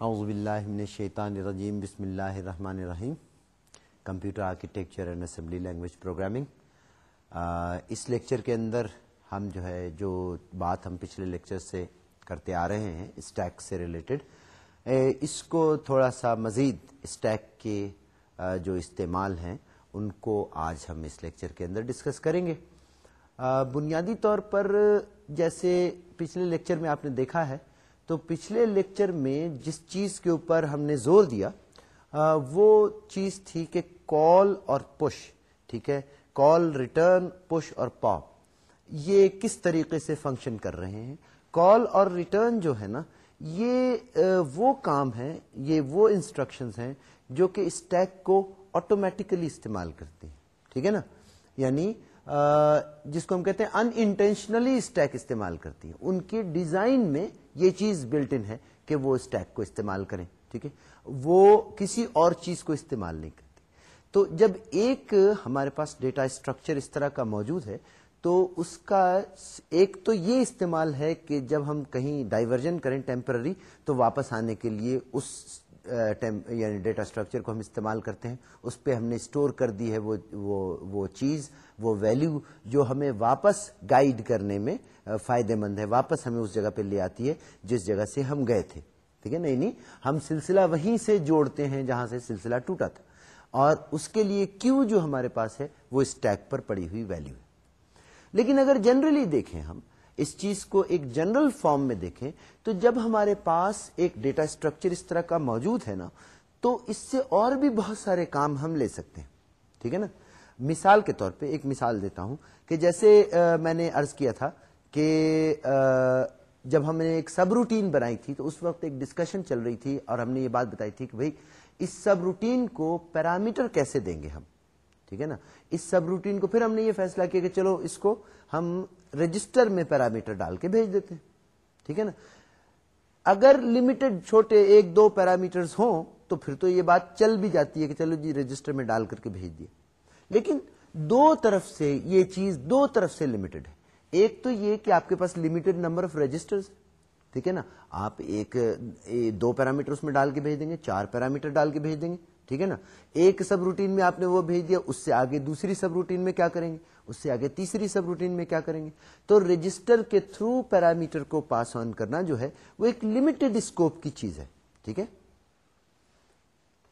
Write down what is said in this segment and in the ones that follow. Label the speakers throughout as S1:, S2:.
S1: اعوذ باللہ من الشیطان الرجیم، بسم اللہ الرحمن الرحیم۔ Computer architecture and assembly language programming. Us lecture کے اندر ہم جو ہے، جو بات ہم پچھلے لیکچر سے کرتے آ رہے ہیں، اسٹیک سے ریلیٹڈ اس کو تھوڑا سا مزید اسٹیک کے جو استعمال ہیں، ان کو آج ہم اس لیکچر کے اندر ڈسکس کریں گے۔ بنیادی طور پر جیسے پچھلے لیکچر میں آپ نے دیکھا ہے تو پچھلے لیکچر میں جس چیز کے اوپر ہم نے زور دیا وہ چیز تھی کہ کال اور پش ٹھیک ہے؟ کال ریٹرن پش اور پاپ یہ کس طریقے سے فنکشن کر رہے ہیں؟ کال اور ریٹرن جو ہے نا، یہ وہ کام ہے یہ وہ انسٹرکشنز ہیں جو کہ اسٹیک کو آٹومیٹیکلی استعمال کرتے ہیں۔ ٹھیک ہے نا؟ یعنی جس کو ہم کہتے ہیں ان انٹینشنلی اسٹیک استعمال کرتی ہیں۔ ان کے ڈیزائن میں یہ چیز بلٹ ان ہے کہ وہ اسٹیک کو استعمال کریں، ٹھیک ہے؟ وہ کسی اور چیز کو استعمال نہیں کرتی۔ تو جب ایک ہمارے پاس ڈیٹا اسٹرکچر اس طرح کا موجود ہے، تو اس کا ایک تو یہ استعمال ہے کہ جب ہم کہیں ڈائیورژن کریں ٹیمپرری تو واپس آنے کے لیے اس یعنی ڈیٹا اسٹرکچر کو ہم استعمال کرتے ہیں، اس پہ ہم نے اسٹور کر دی ہے وہ وہ وہ چیز، وہ ویلیو جو ہمیں واپس گائیڈ کرنے میں فائدے مند ہے، واپس ہمیں اس جگہ پہ لے آتی ہے جس جگہ سے ہم گئے تھے۔ ٹھیک ہے؟ نہیں نہیں، ہم سلسلہ وہیں سے جوڑتے ہیں جہاں سے سلسلہ ٹوٹا تھا۔ اور اس کے لیے کیو جو ہمارے پاس ہے، وہ اسٹیک پر پڑی ہوئی ویلیو ہے۔ لیکن اگر جنرلی دیکھیں ہم اس چیز کو ایک جنرل فارم میں دیکھیں تو جب ہمارے پاس ایک ڈیٹا اسٹرکچر اس طرح کا موجود ہے نا، تو اس سے اور بھی بہت سارے کام ہم لے سکتے ہیں۔ ٹھیک ہے نا؟ مثال کے طور پہ ایک مثال دیتا ہوں کہ جیسے میں نے ارض کیا تھا کہ جب ہم نے ایک سب روٹین بنائی تھی تو اس وقت ایک ڈسکشن چل رہی تھی اور ہم نے یہ بات بتائی تھی کہ بھائی، اس سب روٹین کو پیرامیٹر کیسے دیں گے ہم؟ ٹھیک ہے نا؟ اس سب روٹین کو پھر ہم نے یہ فیصلہ کیا کہ چلو اس کو ہم رجسٹر میں پیرامیٹر ڈال کے بھیج دیتے ہیں۔ ٹھیک ہے نا؟ اگر لمیٹڈ چھوٹے ایک دو پیرامیٹرز ہوں تو پھر تو یہ بات چل بھی جاتی ہے کہ چلو جی رجسٹر میں ڈال کر کے بھیج دیے لیکن دو طرف سے یہ چیز دو طرف سے لمیٹڈ ہے۔ ایک تو یہ کہ آپ کے پاس لمیٹڈ نمبر آف رجسٹر ٹھیک ہے نا؟ آپ ایک دو پیرامیٹر اس میں ڈال کے بھیج دیں گے، چار پیرامیٹر ڈال کے بھیج دیں گے۔ ٹھیک ہے نا؟ ایک سب روٹین میں آپ نے وہ بھیج دیا، اس سے آگے دوسری سب روٹین میں کیا کریں گے؟ اس سے آگے تیسری سب روٹین میں کیا کریں گے؟ تو رجسٹر کے تھرو پیرامیٹر کو پاس آن کرنا جو ہے، وہ ایک لمیٹڈ اسکوپ کی چیز ہے، ٹھیک ہے؟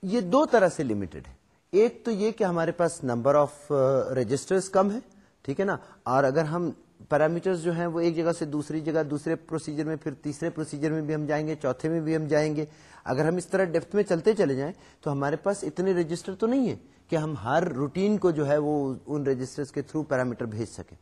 S1: یہ دو طرح سے لمیٹڈ ہے۔ ایک تو یہ کہ ہمارے پاس نمبر آف رجسٹر کم ہے، ٹھیک ہے نا؟ اور اگر ہم پیرامیٹرز جو ہیں، وہ ایک جگہ سے دوسری جگہ، دوسرے پروسیجر میں، پھر تیسرے پروسیجر میں بھی ہم جائیں گے، چوتھے میں بھی ہم جائیں گے۔ اگر ہم اس طرح ڈیپتھ میں چلتے چلے جائیں تو ہمارے پاس اتنے رجسٹر تو نہیں ہے کہ ہم ہر روٹین کو جو ہے وہ ان رجسٹر کے تھرو پیرامیٹر بھیج سکیں۔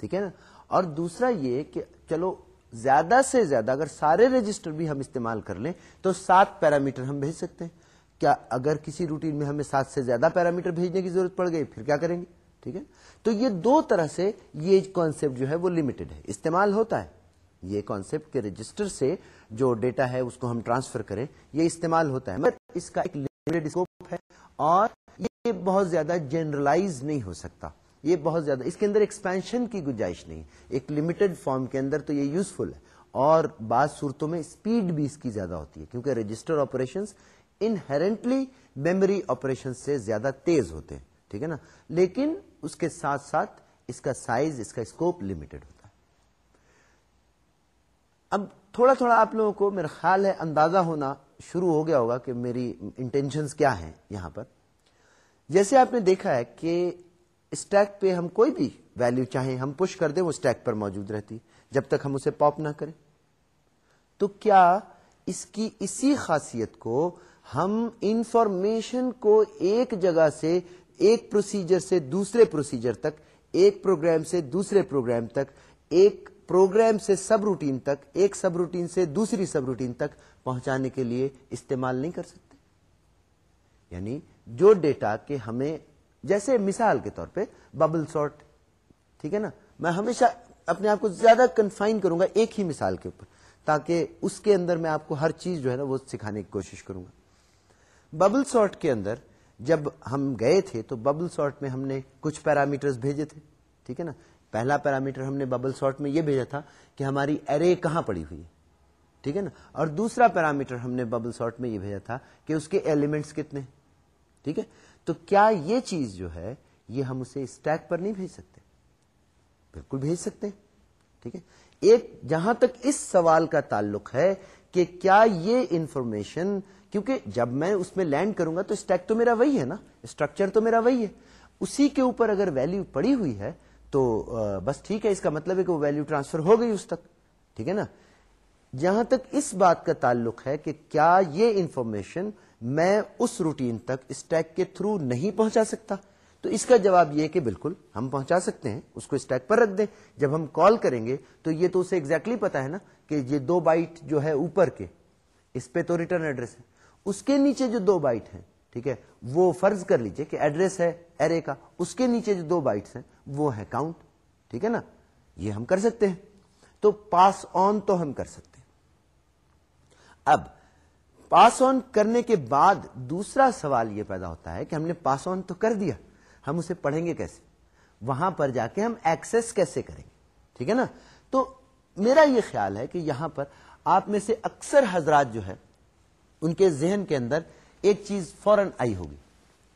S1: ٹھیک ہے نا؟ اور دوسرا یہ کہ چلو زیادہ سے زیادہ اگر سارے رجسٹر بھی ہم استعمال کر لیں تو سات پیرامیٹر ہم بھیج سکتے ہیں۔ کیا اگر کسی روٹین میں ہمیں سات سے زیادہ پیرامیٹر بھیجنے کی ضرورت پڑ گئی، پھر کیا کریں گے؟ ٹھیک ہے؟ تو یہ دو طرح سے یہ کانسیپٹ جو ہے وہ لمیٹڈ ہے۔ استعمال ہوتا ہے۔ یہ کانسیپٹ کے رجسٹر سے جو ڈیٹا ہے اس کو ہم ٹرانسفر کریں، یہ استعمال ہوتا ہے۔ مگر اس کا ایک لمیٹڈ اسکوپ ہے اور یہ بہت زیادہ جنرلائز نہیں ہو سکتا۔ یہ بہت زیادہ، اس کے اندر ایکسپینشن کی گنجائش نہیں۔ ایک لمیٹڈ فارم کے اندر تو یہ یوزفل ہے۔ اور بعض صورتوں میں اسپیڈ بھی اس کی زیادہ ہوتی ہے، کیونکہ register operation inherently memory operation سے زیادہ تیز ہوتے ہیں، ٹھیک ہے نا؟ لیکن اس کے ساتھ ساتھ اس کا سائز اس کا اسکوپ لمیٹڈ ہوتا ہے۔ اب تھوڑا تھوڑا آپ لوگوں کو میرا خیال ہے اندازہ ہونا شروع ہو گیا ہوگا کہ میری انٹینشنز کیا ہیں یہاں پر۔ جیسے آپ نے دیکھا ہے کہ اسٹیک پہ ہم کوئی بھی ویلو چاہیں، ہم پش کر دیں، وہ اسٹیک پر موجود رہتی۔ جب تک ہم اسے پاپ نہ کریں۔ تو کیا اس کی اسی خاصیت کو ہم انفارمیشن کو ایک جگہ سے ایک پروسیجر سے دوسرے پروسیجر تک، ایک پروگرام سے دوسرے پروگرام تک، ایک پروگرام سے سب روٹین تک، ایک سب روٹین سے دوسری سب روٹین تک پہنچانے کے لیے استعمال نہیں کر سکتے۔ یعنی جو ڈیٹا کہ ہمیں، جیسے مثال کے طور پہ ببل سارٹ، ٹھیک ہے نا؟ میں ہمیشہ اپنے آپ کو زیادہ کنفائن کروں گا ایک ہی مثال کے اوپر، تاکہ اس کے اندر میں آپ کو ہر چیز جو ہے نا وہ سکھانے کی کوشش کروں گا۔ ببل سارٹ کے اندر جب ہم گئے تھے تو ببل سارٹ میں ہم نے کچھ پیرامیٹرز بھیجے تھے، ٹھیک ہے نا؟ پہلا پیرامیٹر ہم نے ببل سارٹ میں یہ بھیجا تھا کہ ہماری ارے کہاں پڑی ہوئی ٹھیک ہے نا؟ اور دوسرا پیرامیٹر ہم نے ببل سارٹ میں یہ بھیجا تھا کہ اس کے ایلیمنٹس کتنے۔ ٹھیک ہے؟ تو کیا یہ چیز جو ہے، یہ ہم اسے اسٹیک پر نہیں بھیج سکتے؟ بالکل بھیج سکتے ہیں۔ ٹھیک ہے؟ ایک، جہاں تک اس سوال کا تعلق ہے کہ کیا یہ انفارمیشن، کیونکہ جب میں اس میں لینڈ کروں گا تو اسٹیک تو میرا وہی ہے نا؟ اسٹرکچر تو میرا وہی ہے۔ اسی کے اوپر اگر ویلو پڑی ہوئی ہے تو بس ٹھیک ہے، اس کا مطلب ہے کہ وہ ویلو ٹرانسفر ہو گئی اس تک، ٹھیک ہے نا؟ جہاں تک اس بات کا تعلق ہے کہ کیا یہ انفارمیشن میں اس روٹین تک اسٹیک کے تھرو نہیں پہنچا سکتا؟ تو اس کا جواب یہ کہ بالکل ہم پہنچا سکتے ہیں، اس کو اسٹیک پر رکھ دیں۔ جب ہم کال کریں گے تو یہ تو اسے ایگزیکٹلی پتا ہے نا کہ یہ دو بائٹ جو ہے اوپر کے، اس پہ تو ریٹرن ایڈریس ہے۔ اس کے نیچے جو دو بائٹ ہیں، ٹھیک ہے، وہ فرض کر لیجیے کہ ایڈریس ہے ایرے کا، اس کے نیچے جو دو بائٹس ہیں وہ ہے کاؤنٹ ٹھیک ہے نا؟ یہ ہم کر سکتے ہیں۔ تو پاس آن تو ہم کر سکتے ہیں۔ اب پاس آن کرنے کے بعد دوسرا سوال یہ پیدا ہوتا ہے کہ ہم نے پاس آن تو کر دیا، ہم اسے پڑھیں گے کیسے؟ وہاں پر جا کے ہم ایکسس کیسے کریں گے؟ ٹھیک ہے نا؟ تو میرا یہ خیال ہے کہ یہاں پر آپ میں سے اکثر حضرات جو ہے ان کے ذہن کے اندر ایک چیز فوراً آئی ہوگی۔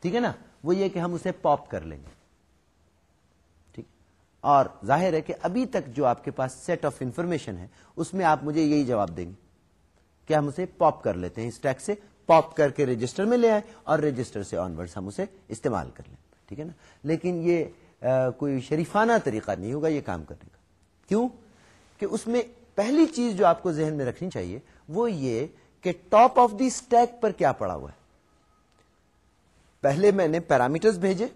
S1: ٹھیک ہے نا؟ وہ یہ کہ ہم اسے پاپ کر لیں گے۔ اور ظاہر ہے کہ ابھی تک جو آپ کے پاس سیٹ آف انفارمیشن ہے، اس میں آپ مجھے یہی جواب دیں گے۔ کہ ہم اسے پاپ کر لیتے ہیں اسٹیک سے پاپ کر کے رجسٹر میں لے آئے اور رجسٹر سے آن ورڈ ہم اسے استعمال کر لیں۔ ٹھیک ہے نا؟ لیکن یہ کوئی شریفانہ طریقہ نہیں ہوگا یہ کام کرنے کا۔ کیوں؟ کہ اس میں پہلی چیز جو آپ کو ذہن میں رکھنی چاہیے، وہ یہ کہ ٹاپ آف دی اسٹیک پر کیا پڑا ہوا ہے۔ پہلے میں نے پیرامیٹرز بھیجے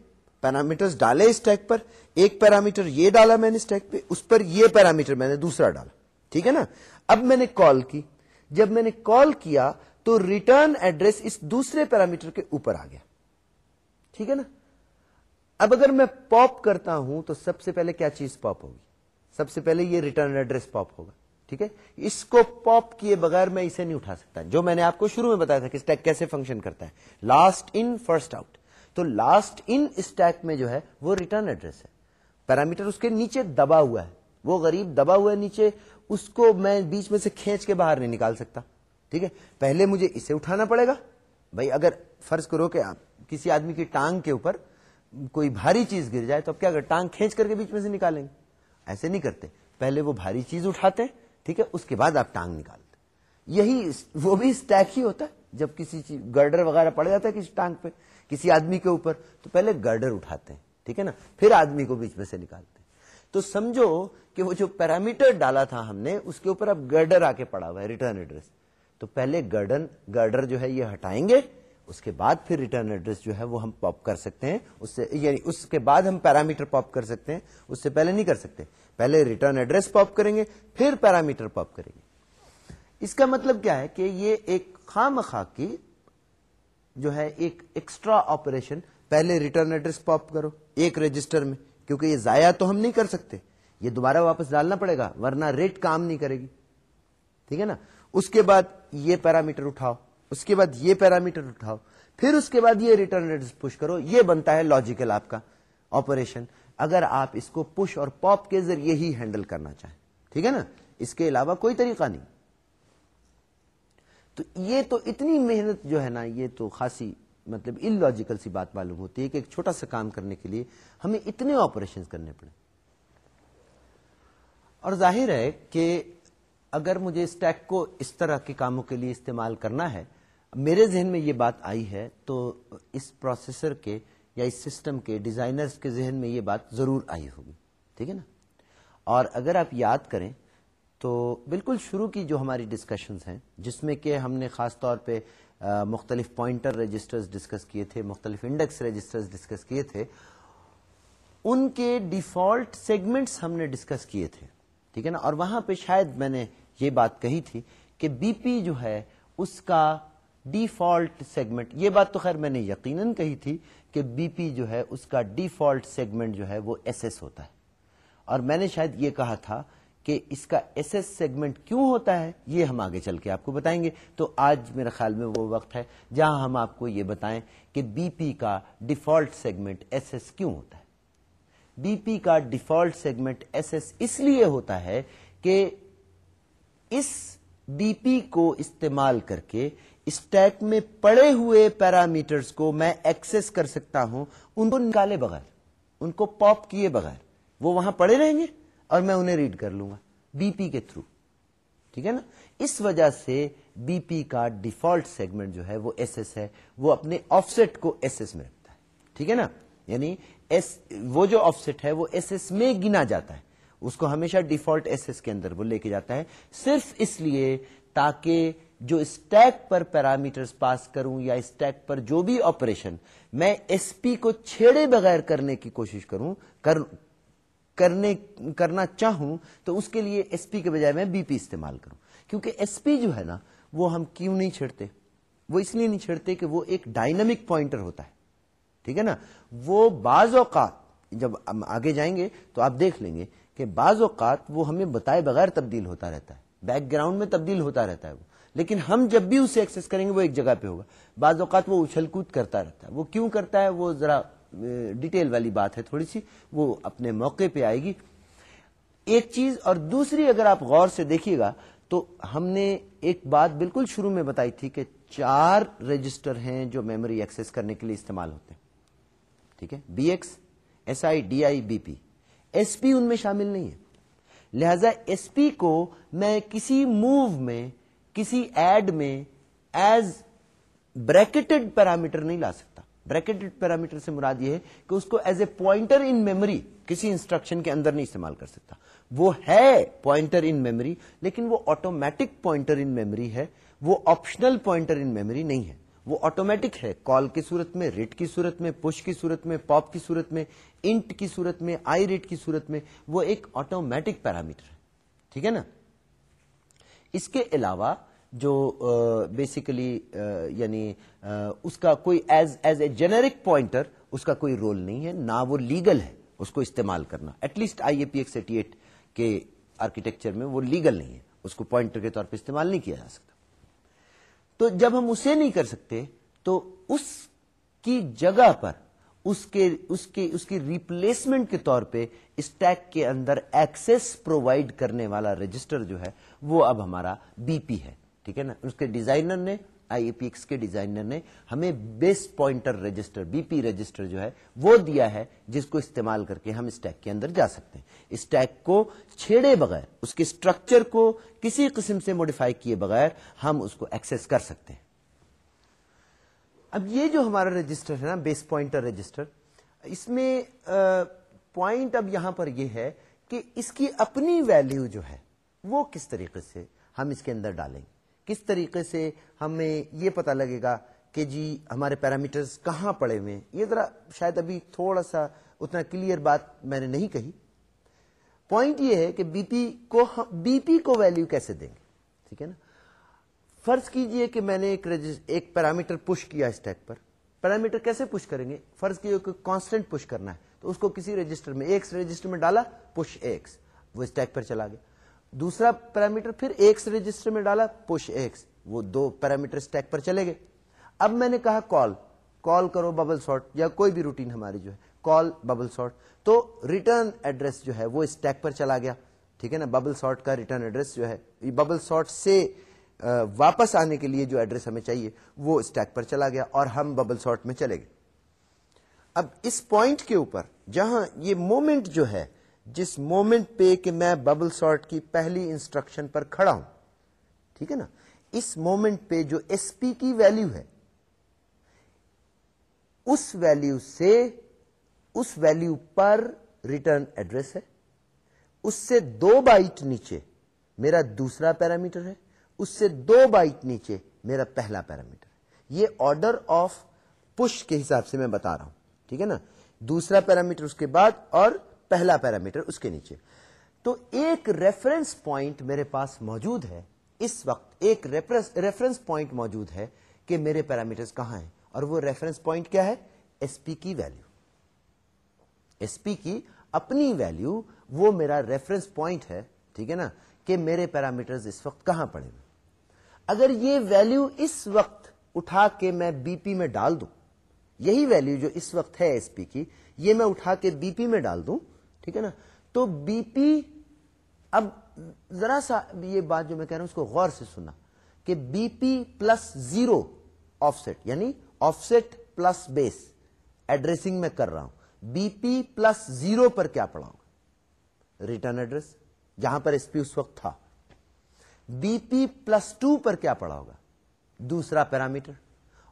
S1: پیرامیٹرز ڈالے اسٹیک پر، ایک پیرامیٹر یہ ڈالا میں نے اسٹیک پہ، اس پر یہ پیرامیٹر میں نے دوسرا ڈالا، ٹھیک ہے نا؟ اب میں نے کال کی، جب میں نے کال کیا تو ریٹرن ایڈریس اس دوسرے پیرامیٹر کے اوپر آ گیا، ٹھیک ہے نا؟ اب اگر میں پاپ کرتا ہوں تو سب سے پہلے کیا چیز پاپ ہوگی؟ سب سے پہلے یہ ریٹرن ایڈریس پاپ ہوگا، ٹھیک ہے؟ اس کو پاپ کیے بغیر میں اسے نہیں اٹھا سکتا، جو میں نے آپ کو شروع میں بتایا تھا کہ اسٹیک کیسے فنکشن کرتا ہے۔ لاسٹ ان فرسٹ آؤٹ تو لاسٹ ان اسٹیک میں جو ہے وہ ریٹرن ایڈریس ہے۔ پیرامیٹر اس کے نیچے دبا ہوا ہے۔ وہ غریب دبا ہوا ہے نیچے، اس کو میں بیچ میں سے کھینچ کے باہر نہیں نکال سکتا۔ ٹھیک ہے؟ پہلے مجھے اسے اٹھانا پڑے گا۔ بھائی، اگر فرض کرو کہ آپ کسی آدمی کی ٹانگ کے اوپر کوئی بھاری چیز گر جائے، تو اب کیا اگر ٹانگ کھینچ کر کے بیچ میں سے نکالیں گے۔ ایسے نہیں کرتے۔ پہلے وہ بھاری چیز اٹھاتے ٹھیک ہے؟ اس کے بعد آپ ٹانگ نکالتے یہی وہ بھی اسٹیک ہی ہوتا ہے۔ جب کسی چیز گرڈر وغیرہ پڑ جاتا ہے کسی ٹانگ پہ۔ کسی آدمی کے اوپر، تو پہلے گرڈر اٹھاتے ہیں، ٹھیک ہے نا؟ پھر آدمی کو بیچ میں سے نکالتے ہیں۔ تو سمجھو کہ وہ جو پیرامیٹر ڈالا تھا ہم نے، اس کے اوپر اب گرڈر آ کے پڑا ہوا ہے، ریٹرن ایڈریس۔ تو پہلے گرڈن، گرڈر جو ہے یہ ہٹائیں گے، اس کے بعد پھر ریٹرن ایڈریس جو ہے وہ ہم پاپ کر سکتے ہیں۔ اس سے یعنی اس کے بعد ہم پیرامیٹر پاپ کر سکتے ہیں، اس سے پہلے نہیں کر سکتے۔ پہلے ریٹرن ایڈریس پاپ کریں گے، پھر پیرامیٹر پاپ کریں گے۔ اس کا مطلب کیا ہے کہ یہ ایک خام خا کی جو ہے ایک ایکسٹرا آپریشن پہلے ریٹرن ایڈریس پاپ کرو ایک رجسٹر میں، کیونکہ یہ ضائع تو ہم نہیں کر سکتے۔ یہ دوبارہ واپس ڈالنا پڑے گا، ورنہ ریٹ کام نہیں کرے گی۔ ٹھیک ہے نا؟ اس کے بعد یہ پیرامیٹر اٹھاؤ، اس کے بعد یہ پیرامیٹر اٹھاؤ، پھر اس کے بعد یہ ریٹرن ایڈریس پش کرو۔ یہ بنتا ہے لاجیکل آپ کا آپریشن اگر آپ اس کو پش اور پاپ کے ذریعے ہی ہینڈل کرنا چاہیں۔ ٹھیک ہے نا؟ اس کے علاوہ کوئی طریقہ نہیں۔ تو یہ تو اتنی محنت جو ہے نا، یہ تو خاصی مطلب ان لاجیکل سی بات معلوم ہوتی ہے کہ ایک چھوٹا سا کام کرنے کے لیے ہمیں اتنے آپریشن کرنے پڑے اور ظاہر ہے کہ اگر مجھے اسٹیک کو اس طرح کے کاموں کے لیے استعمال کرنا ہے، میرے ذہن میں یہ بات آئی ہے، تو اس پروسیسر کے یا اس سسٹم کے ڈیزائنرز کے ذہن میں یہ بات ضرور آئی ہوگی۔ ٹھیک ہے نا؟ اور اگر آپ یاد کریں تو بالکل شروع کی جو ہماری ڈسکشنز ہیں، جس میں کہ ہم نے خاص طور پہ مختلف پوائنٹر رجسٹرز ڈسکس کیے تھے، مختلف انڈیکس رجسٹرز ڈسکس کیے تھے، ان کے ڈیفالٹ سیگمنٹس ہم نے ڈسکس کیے تھے، ٹھیک ہے نا؟ اور وہاں پہ شاید میں نے یہ بات کہی تھی کہ بی پی جو ہے، اس کا ڈیفالٹ سیگمنٹ یہ بات تو خیر میں نے یقیناً کہی تھی کہ بی پی جو ہے، اس کا ڈیفالٹ سیگمنٹ جو ہے، وہ ایس ایس ہوتا ہے۔ اور میں نے شاید یہ کہا تھا کہ اس کا ایس ایس سیگمنٹ کیوں ہوتا ہے، یہ ہم آگے چل کے آپ کو بتائیں گے۔ تو آج میرے خیال میں وہ وقت ہے جہاں ہم آپ کو یہ بتائیں کہ بی پی کا ڈیفالٹ سیگمنٹ ایس ایس کیوں ہوتا ہے۔ بی پی کا ڈیفالٹ سیگمنٹ ایس ایس اس لیے ہوتا ہے کہ اس بی پی کو استعمال کر کے اسٹیک میں پڑے ہوئے پیرامیٹرز کو میں ایکسس کر سکتا ہوں، ان کو نکالے بغیر، ان کو پاپ کیے بغیر، وہ وہاں پڑے رہیں گے؟ اور میں انہیں ریڈ کر لوں گا بی پی کے تھرو ٹھیک ہے نا؟ اس وجہ سے بی پی کا ڈیفالٹ سیگمنٹ جو ہے وہ ایس ایس ہے، وہ اپنے آف سیٹ کو ایس ایس میں رکھتا ہے۔ ٹھیک ہے نا؟ یعنی ایس وہ جو آف سیٹ ہے وہ ایس ایس میں گنا جاتا ہے۔ اس کو ہمیشہ ڈیفالٹ ایس ایس کے اندر وہ لے کے جاتا ہے۔ صرف اس لیے تاکہ جو اسٹیک پر پیرامیٹرز پاس کروں یا اسٹیک پر جو بھی آپریشن میں ایس پی کو چھیڑے بغیر کرنے کی کوشش کروں، کر کرنے، کرنا چاہوں تو اس کے لیے ایس پی کے بجائے میں بی پی استعمال کروں۔ کیونکہ ایس پی جو ہے نا، وہ ہم کیوں نہیں چھڑتے وہ اس لیے نہیں چھڑتے کہ وہ ایک ڈائنمک پوائنٹر ہوتا ہے۔ ٹھیک ہے نا؟ وہ بعض اوقات، جب ہم آگے جائیں گے تو آپ دیکھ لیں گے کہ بعض اوقات وہ ہمیں بتائے بغیر تبدیل ہوتا رہتا ہے۔ بیک گراؤنڈ میں تبدیل ہوتا رہتا ہے وہ۔ لیکن ہم جب بھی اسے ایکسس کریں گے، وہ ایک جگہ پہ ہوگا۔ بعض اوقات وہ اچھل کود کرتا رہتا ہے۔ وہ کیوں کرتا ہے؟ وہ ذرا ڈیٹیل والی بات ہے تھوڑی سی، وہ اپنے موقع پہ آئے گی۔ ایک چیز اور دوسری اگر آپ غور سے دیکھیے گا، تو ہم نے ایک بات بالکل شروع میں بتائی تھی کہ چار رجسٹر ہیں جو میموری ایکسس کرنے کے لیے استعمال ہوتے ہیں۔ ٹھیک ہے؟ B X S I D I B P S P ان میں شامل نہیں ہے۔ لہذا ایس پی کو میں کسی موو میں، کسی ایڈ میں، ایز بریکٹڈ پیرامیٹر نہیں لا سکتا۔ بریکٹڈ پیرامیٹر سے مراد یہ ہے کہ اس کو as a pointer in memory کسی انسٹرکشن کے اندر نہیں استعمال کر سکتا۔ وہ ہے پوائنٹر ان میموری لیکن وہ آٹومیٹک پوائنٹر ان میموری ہے، وہ آپشنل پوائنٹر ان میموری نہیں ہے۔ وہ آٹومیٹک ہے کال کی صورت میں، ریٹ کی صورت میں پش کی صورت میں پاپ کی صورت میں انٹ کی صورت میں آئی ریٹ کی صورت میں، وہ ایک آٹومیٹک پیرامیٹر ہے۔ ٹھیک ہے نا؟ اس کے علاوہ جو بیسیکلی یعنی اس کا کوئی as as a generic pointer اس کا کوئی رول نہیں ہے، نہ وہ لیگل ہے، اس کو استعمال کرنا۔ At least I A P X eighty eight کے آرکیٹیکچر میں وہ لیگل نہیں ہے، اس کو پوائنٹر کے طور پہ استعمال نہیں کیا جا سکتا۔ تو جب ہم اسے نہیں کر سکتے، تو اس کی جگہ پر، اس کے اس کے، اس کی ریپلیسمنٹ کے طور پہ اسٹیک کے اندر ایکسس پرووائڈ کرنے والا رجسٹر جو ہے، وہ اب ہمارا بی پی ہے۔ ٹھیک ہے نا؟ اس کے ڈیزائنر نے آئی اے پی ایکس کے ڈیزائنر نے ہمیں base pointer register, B P register جو ہے، وہ دیا ہے جس کو استعمال کر کے ہم اسٹیک کے اندر جا سکتے ہیں۔ اسٹیک کو چھیڑے بغیر، اس کے اسٹرکچر کو کسی قسم سے موڈیفائی کیے بغیر ہم اس کو ایکسس کر سکتے ہیں۔ اب یہ جو ہمارا رجسٹر ہے نا، بیس پوائنٹر رجسٹر، اس میں پوائنٹ اب یہاں پر یہ ہے کہ اس کی اپنی ویلیو جو ہے، وہ کس طریقے سے ہم اس کے اندر ڈالیں گے۔ کس طریقے سے ہمیں یہ پتا لگے گا کہ جی ہمارے پیرامیٹرز کہاں پڑے ہوئے یہ ذرا شاید ابھی تھوڑا سا اتنا کلیئر بات میں نے نہیں کہی۔ پوائنٹ یہ ہے کہ بی پی کو بی پی کو ویلو کیسے دیں گے؟ ٹھیک ہے نا؟ فرض کیجیے کہ میں نے ایک ایک پیرامیٹر پش کیا اسٹیک پر۔ پیرامیٹر کیسے پش کریں گے؟ فرض کیجیے کہ کانسٹنٹ پش کرنا ہے۔ تو اس کو کسی رجسٹر میں ایکس رجسٹر میں ڈالا پش ایکس وہ اسٹیک پر چلا گیا۔ دوسرا پیرامیٹر پھر ایکس رجسٹر میں ڈالا پش ایکس وہ دو پیرامیٹر اسٹیک پر چلے گئے۔ اب میں نے کہا کال کال کرو ببل سارٹ یا کوئی بھی روٹین ہماری جو ہے۔ کال ببل سارٹ تو ریٹرن ایڈریس جو ہے، وہ اسٹیک پر چلا گیا۔ ٹھیک ہے نا؟ ببل سارٹ کا ریٹرن ایڈریس جو ہے ببل سارٹ سے واپس آنے کے لیے جو ایڈریس ہمیں چاہیے، وہ اسٹیک پر چلا گیا اور ہم ببل سارٹ میں چلے گئے۔ اب اس پوائنٹ کے اوپر، جہاں یہ مومنٹ جو ہے جس مومنٹ پہ کہ میں ببل سارٹ کی پہلی انسٹرکشن پر کھڑا ہوں، ٹھیک ہے نا؟ اس مومنٹ پہ جو ایس پی کی ویلو ہے، اس ویلو سے اس ویلو پر ریٹرن ایڈریس ہے، اس سے دو بائٹ نیچے میرا دوسرا پیرامیٹر ہے، اس سے دو بائٹ نیچے میرا پہلا پیرامیٹر یہ آرڈر آف پش کے حساب سے میں بتا رہا ہوں، ٹھیک ہے نا؟ دوسرا پیرامیٹر اس کے بعد اور پہلا پیرامیٹر اس کے نیچے۔ تو ایک ریفرنس پوائنٹ میرے پاس موجود ہے۔ اس وقت ایک ریفرنس پوائنٹ موجود ہے کہ میرے پیرامیٹر کہاں ہیں۔ اور وہ ریفرنس پوائنٹ کیا ہے؟ ایس پی کی ویلو ایس پی کی اپنی ویلو وہ میرا ریفرنس پوائنٹ ہے، ٹھیک ہے نا، کہ میرے پیرامیٹر اس وقت کہاں پڑے ہوئے اگر یہ ویلو اس وقت اٹھا کے میں بی پی میں ڈال دوں، یہی ویلو جو اس وقت ہے ایس پی کی، یہ میں اٹھا کے بی پی میں ڈال دوں ٹھیک ہے نا؟ تو بی پی، اب ذرا سا یہ بات جو میں کہہ رہا ہوں، اس کو غور سے سنا کہ B P plus zero offset یعنی offset plus base, addressing میں کر رہا ہوں۔ بی پی پلس زیرو پر کیا پڑھاؤں ریٹرن ایڈریس، جہاں پر ایس پی اس وقت تھا۔ بی پی پلس ٹو پر کیا پڑا ہوگا؟ دوسرا پیرامیٹر۔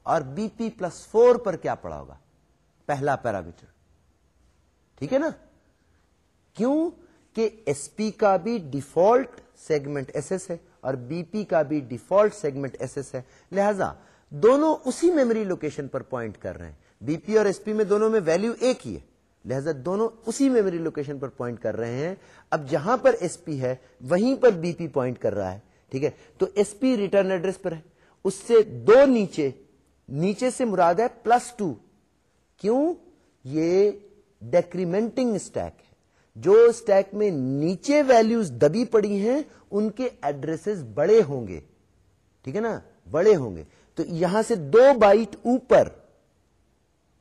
S1: اور بی پی پلس فور پر کیا پڑا ہوگا؟ پہلا پیرامیٹر۔ ٹھیک ہے نا؟ کیوں کہ ایس پی کا بھی ڈیفالٹ سیگمنٹ ایس ایس ہے اور بی پی کا بھی ڈیفالٹ سیگمنٹ ایس ایس ہے۔ لہذا دونوں اسی میموری لوکیشن پر پوائنٹ کر رہے ہیں۔ بی پی اور ایس پی میں دونوں میں ویلو ایک ہی ہے۔ لہذا دونوں اسی میموری لوکیشن پر پوائنٹ کر رہے ہیں۔ اب جہاں پر ایس پی ہے، وہیں پر بی پی پوائنٹ کر رہا ہے۔ ٹھیک ہے؟ تو ایس پی ریٹرن ایڈریس پر ہے۔ اس سے دو نیچے نیچے سے مراد ہے پلس ٹو کیوں؟ یہ ڈیکریمنٹنگ اسٹیک ہے۔ جو اسٹیک میں نیچے ویلوز دبی پڑی ہیں، ان کے ایڈریس بڑے ہوں گے۔ ٹھیک ہے نا؟ بڑے ہوں گے۔ تو یہاں سے دو بائٹ اوپر۔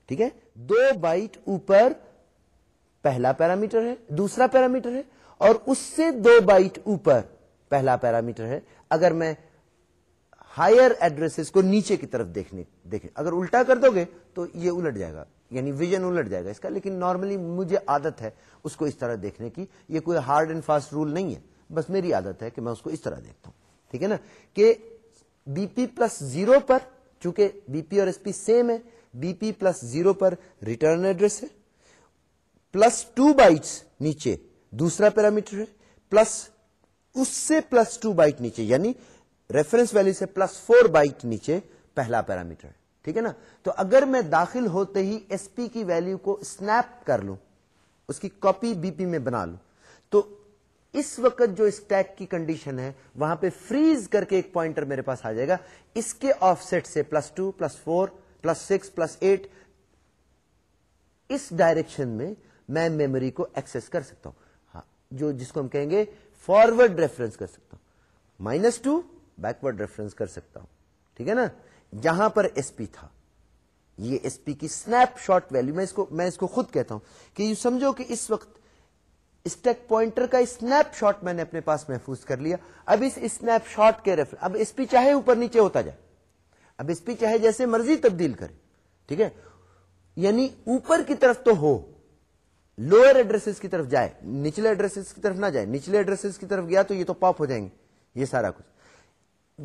S1: ٹھیک ہے؟ دو بائٹ اوپر پہلا پیرامیٹر ہے، دوسرا پیرامیٹر ہے، اور اس سے دو بائٹ اوپر پہلا پیرامیٹر ہے۔ اگر میں ہائر ایڈریس کو نیچے کی طرف دیکھنے، دیکھیں۔ اگر الٹا کر دو گے تو یہ الٹ جائے گا۔ یعنی ویژن الٹ جائے گا اس کا، لیکن نارملی مجھے عادت ہے اس کو اس طرح دیکھنے کی۔ یہ کوئی ہارڈ اینڈ فاسٹ رول نہیں ہے، بس میری عادت ہے کہ میں اس کو اس طرح دیکھتا ہوں۔ ٹھیک ہے نا؟ کہ بی پی پلس زیرو پر، چونکہ بی پی اور ایس پی سیم ہے بی پی پلس زیرو پر ریٹرن ایڈریس ہے پلس ٹو بائٹس نیچے دوسرا پیرامیٹر ہے پلس اس سے پلس ٹو بائٹ نیچے یعنی ریفرنس ویلو سے پلس فور بائٹ نیچے پہلا پیرامیٹر ہے۔ ٹھیک ہے نا؟ تو اگر میں داخل ہوتے ہی ایس پی کی ویلو کو اسنیپ کر لوں، اس کی کاپی بی پی میں بنا لوں، تو اس وقت جو اسٹیک کی کنڈیشن ہے، وہاں پہ فریز کر کے ایک پوائنٹر میرے پاس آ جائے گا۔ اس کے آف سیٹ سے plus two plus four plus six plus eight اس ڈائریکشن میں میں میموری کو ایکسس کر سکتا ہوں۔ ہاں جو جس کو ہم کہیں گے فارورڈ ریفرنس کر سکتا ہوں۔ مائنس ٹو بیکورڈ ریفرنس کر سکتا ہوں۔ ٹھیک ہے نا؟ جہاں پر ایس پی تھا۔ یہ ایس پی کی اسنیپ شاٹ ویلو میں اس کو، میں اس کو خود کہتا ہوں کہ یہ سمجھو کہ اس وقت اسٹیک پوائنٹر کا اسنیپ شاٹ میں نے اپنے پاس محفوظ کر لیا۔ اب اس اسنیپ شاٹ کے ریفر اب ایس پی چاہے اوپر نیچے ہوتا جائے۔ اب ایس پی چاہے جیسے مرضی تبدیل کرے۔ ٹھیک ہے؟ یعنی اوپر کی طرف تو ہو لوئر ایڈریس کی طرف جائے۔ نچلے ایڈریس کی طرف نہ جائے۔ نچلے ایڈریس کی طرف گیا تو یہ تو پاپ ہو جائیں گے۔ یہ سارا کچھ۔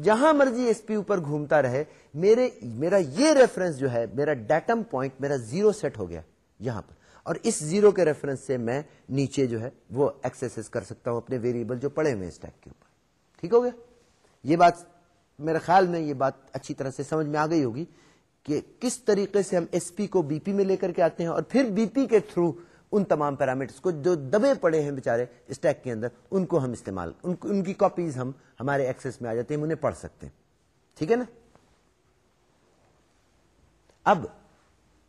S1: جہاں مرضی ایس پی اوپر گھومتا رہے، میرے میرا یہ ریفرنس جو ہے، میرا ڈیٹم پوائنٹ میرا زیرو سیٹ ہو گیا یہاں پر۔ اور اس زیرو کے ریفرنس سے میں نیچے جو ہے، وہ ایکسس کر سکتا ہوں اپنے ویریبل جو پڑے ہوئے اسٹیک کے اوپر۔ ٹھیک ہو گیا؟ یہ بات میرے خیال میں یہ بات اچھی طرح سے سمجھ میں آ گئی ہوگی کہ کس طریقے سے ہم ایس پی کو بی پی میں لے کر کے آتے ہیں اور پھر بی پی کے تھرو ان تمام پیرامیٹرس کو جو دبے پڑے ہیں بےچارے اسٹیک کے اندر ان کو ہم استعمال ان, ان کی کاپیز ہم ہمارے ایکسس میں آ جاتے ہیں انہیں پڑھ سکتے ہیں۔ ٹھیک ہے نا؟ اب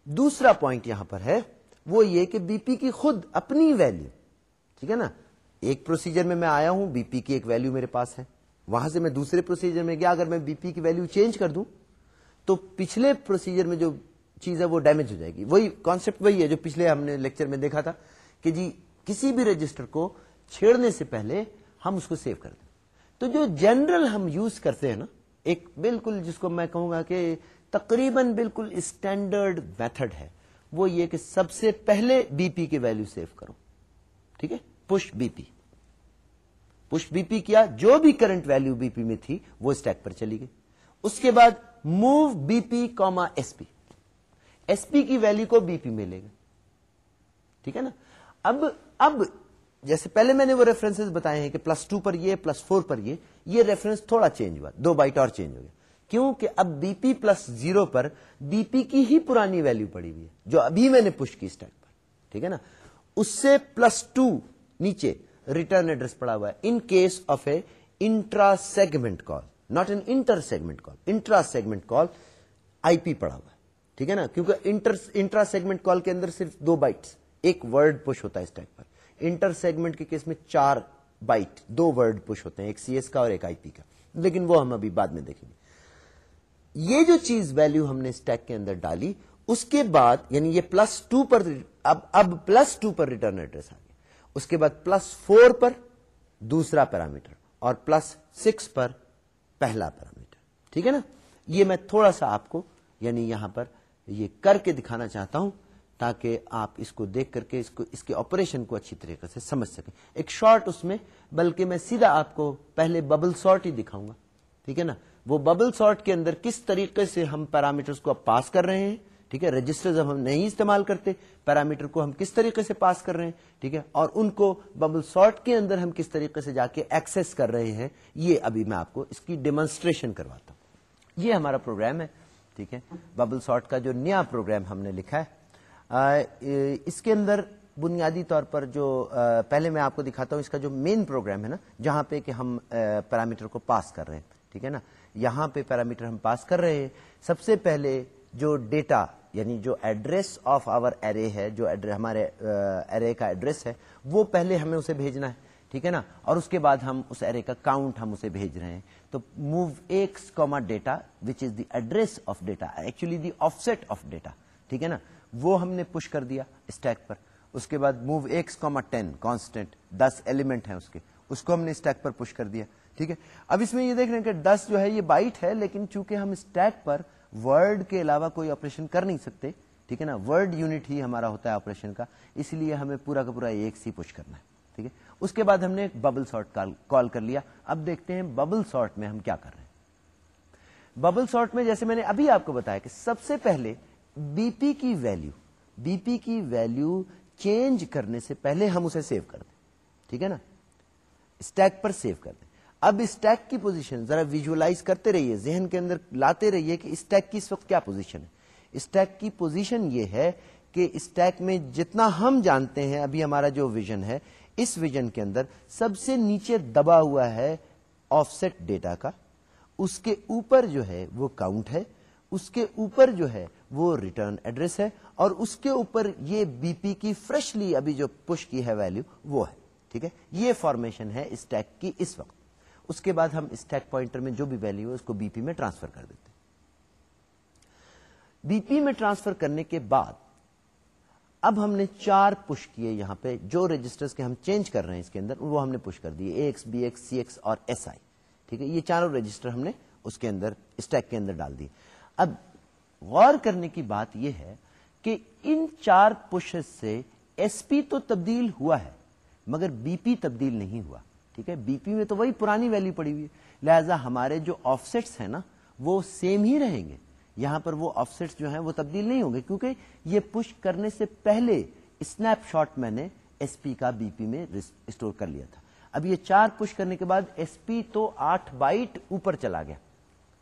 S1: دوسرا پوائنٹ یہاں پر ہے وہ یہ کہ بی پی کی خود اپنی ویلو ٹھیک ہے نا؟ ایک پروسیجر میں میں آیا ہوں بی پی کی ایک ویلو میرے پاس ہے وہاں سے میں دوسرے پروسیجر میں گیا اگر میں بی پی کی ویلو چینج کر دوں تو پچھلے پروسیجر میں جو چیز ہے وہ ڈیمیج ہو جائے گی۔ وہی کانسیپٹ وہی ہے جو پچھلے ہم نے لیکچر میں دیکھا تھا کہ جی کسی بھی رجسٹر کو چھیڑنے سے پہلے ہم اس کو سیو کر دیں۔ تو جو جنرل ہم یوز کرتے ہیں نا، ایک بالکل جس کو میں کہوں گا کہ تقریباً بالکل اسٹینڈرڈ میتھڈ ہے، وہ یہ کہ سب سے پہلے بی پی کی ویلو سیو کرو۔ ٹھیک ہے؟ Push B P push B P کیا؟ جو بھی کرنٹ ویلو بی پی میں تھی، وہ اسٹیک پر چلی گئی۔ اس کے بعد move B P comma S P S P کی ویلو کو بی پی میں لے گا۔ ٹھیک ہے نا؟ اب اب جیسے پہلے میں نے وہ ریفرنس بتائے ہیں کہ پلس ٹو پر یہ پلس فور پر یہ یہ ریفرنس تھوڑا چینج ہوا، دو بائٹ اور چینج ہو گیا۔ کیوں کہ اب بی پی پلس زیرو پر بی پی کی ہی پرانی ویلو پڑی ہوئی ہے، جو ابھی میں نے پش کی اسٹیک پر۔ ٹھیک ہے نا؟ اس سے پلس ٹو نیچے ریٹرن ایڈریس پڑا ہوا ہے in case of a intra segment call not an inter segment call intra segment call I P پڑا ہوا ہے۔ ٹھیک ہے نا؟ کیونکہ انٹرا سیگمنٹ کال کے اندر صرف دو بائٹس ایک ورڈ پش ہوتا ہے اسٹیک پر. انٹر سیگمنٹ کے کیس میں چار بائٹ دو ورڈ پش ہوتے ہیں، ایک سی ایس کا اور ایک آئی پی کا. لیکن وہ ہم ابھی بعد میں دیکھیں گے. یہ جو چیز ویلو ہم نے اسٹیک کے اندر ڈالی، اس کے بعد یعنی یہ پلس ٹو پر اب اب پلس ٹو پر ریٹرن ایڈریس آ گیا. اس کے بعد پلس فور پر دوسرا پیرامیٹر اور پلس سکس پر پہلا پیرامیٹر ٹھیک ہے نا؟ یہ میں تھوڑا سا آپ کو یعنی یہاں پر یہ کر کے دکھانا چاہتا ہوں تاکہ آپ اس کو دیکھ کر کے اس کو اس کے آپریشن کو اچھی طریقے سے سمجھ سکیں۔ ایک شارٹ اس میں، بلکہ میں سیدھا آپ کو پہلے ببل سارٹ ہی دکھاؤں گا۔ ٹھیک ہے نا؟ وہ ببل سارٹ کے اندر کس طریقے سے ہم پیرامیٹرز کو اب پاس کر رہے ہیں؟ ٹھیک ہے؟ رجسٹر ہم نہیں استعمال کرتے۔ پیرامیٹر کو ہم کس طریقے سے پاس کر رہے ہیں؟ ٹھیک ہے؟ اور ان کو ببل سارٹ کے اندر ہم کس طریقے سے جا کے ایکسس کر رہے ہیں؟ یہ ابھی میں آپ کو اس کی ڈیمونسٹریشن کرواتا ہوں۔ یہ ہمارا پروگرام ہے۔ ٹھیک ہے؟ ببل سارٹ کا جو نیا پروگرام ہم نے لکھا ہے اس کے اندر بنیادی طور پر جو پہلے میں آپ کو دکھاتا ہوں، اس کا جو مین پروگرام ہے نا، جہاں پہ کہ ہم پیرامیٹر کو پاس کر رہے ہیں، ٹھیک ہے نا؟ یہاں پہ پیرامیٹر ہم پاس کر رہے ہیں۔ سب سے پہلے جو ڈیٹا یعنی جو ایڈریس آف آور ارے ہے، جو ہمارے ارے کا ایڈریس ہے، وہ پہلے ہمیں اسے بھیجنا ہے۔ ٹھیک ہے نا؟ اور اس کے بعد ہم اس ارے کا کاؤنٹ ہم اسے بھیج رہے ہیں۔ تو move X comma data which is the address of data actually the offset of data ٹھیک ہے نا؟ وہ ہم نے پش کر دیا اسٹیک پر۔ اس کے بعد move X comma ten constant دس ایلیمنٹ ہیں اس کے۔ اس کو ہم نے اسٹیک پر پش کر دیا، ٹھیک ہے؟ اب اس میں یہ دیکھ رہے ہیں کہ دس جو ہے یہ بائٹ ہے، لیکن چونکہ ہم اسٹیک پر ورڈ کے علاوہ کوئی آپریشن کر نہیں سکتے، ٹھیک ہے نا؟ ورڈ یونٹ ہی ہمارا ہوتا ہے آپریشن کا، اس لیے ہمیں پورا کا پورا ایک سی پوش کرنا ہے، ٹھیک ہے؟ اس کے بعد ہم نے ببل سارٹ کال کر لیا۔ اب دیکھتے ہیں ببل سارٹ میں ہم کیا کر رہے ہیں۔ ببل سارٹ میں جیسے میں نے ابھی آپ کو بتایا کہ سب سے پہلے بی پی کی ویلو بی پی کی ویلو چینج کرنے سے پہلے ہم اسے سیو کر دیں۔ ٹھیک ہے نا؟ اسٹیک پر سیو کر دیں۔ اب اسٹیک کی پوزیشن ذرا ویژلائز کرتے رہیے، ذہن کے اندر لاتے رہیے کہ اسٹیک کی اس وقت کیا پوزیشن ہے۔ اسٹیک کی پوزیشن یہ ہے کہ اسٹیک میں جتنا ہم جانتے ہیں، ابھی ہمارا جو ویژن ہے اس ویژن کے اندر سب سے نیچے دبا ہوا ہے آف سیٹ ڈیٹا کا، اس کے اوپر جو ہے وہ کاؤنٹ ہے، اس کے اوپر جو ہے وہ ریٹرن ایڈریس ہے، اور اس کے اوپر یہ بی پی کی فریشلی ابھی جو پش کی ہے ویلو وہ ہے، ٹھیک ہے؟ یہ فارمیشن ہے اسٹیک کی اس وقت۔ اس کے بعد ہم اسٹیک پوائنٹر میں جو بھی ویلو ہے اس کو بی پی میں ٹرانسفر کر دیتے بی پی میں ٹرانسفر کرنے کے بعد اب ہم نے چار پش کیے یہاں پہ، جو رجسٹر ہم چینج کر رہے ہیں اس کے اندر، وہ ہم نے پش کر دیے A X B X C X اور ایس آئی ٹھیک ہے؟ یہ چاروں رجسٹر ہم نے اس کے اندر اسٹیک کے اندر ڈال دیے اب غور کرنے کی بات یہ ہے کہ ان چار پش سے ایس پی تو تبدیل ہوا ہے، مگر بی پی تبدیل نہیں ہوا۔ ٹھیک ہے؟ بی پی میں تو وہی پرانی ویلو پڑی ہوئی ہے۔ لہذا ہمارے جو آف سیٹس ہیں نا، وہ سیم ہی رہیں گے۔ یہاں پر وہ آف سیٹس جو ہیں وہ تبدیل نہیں ہوں گے، کیونکہ یہ پش کرنے سے پہلے اسنیپ شاٹ میں نے ایس پی کا بی پی میں اسٹور کر لیا تھا۔ اب یہ چار پش کرنے کے بعد ایس پی تو آٹھ بائٹ اوپر چلا گیا۔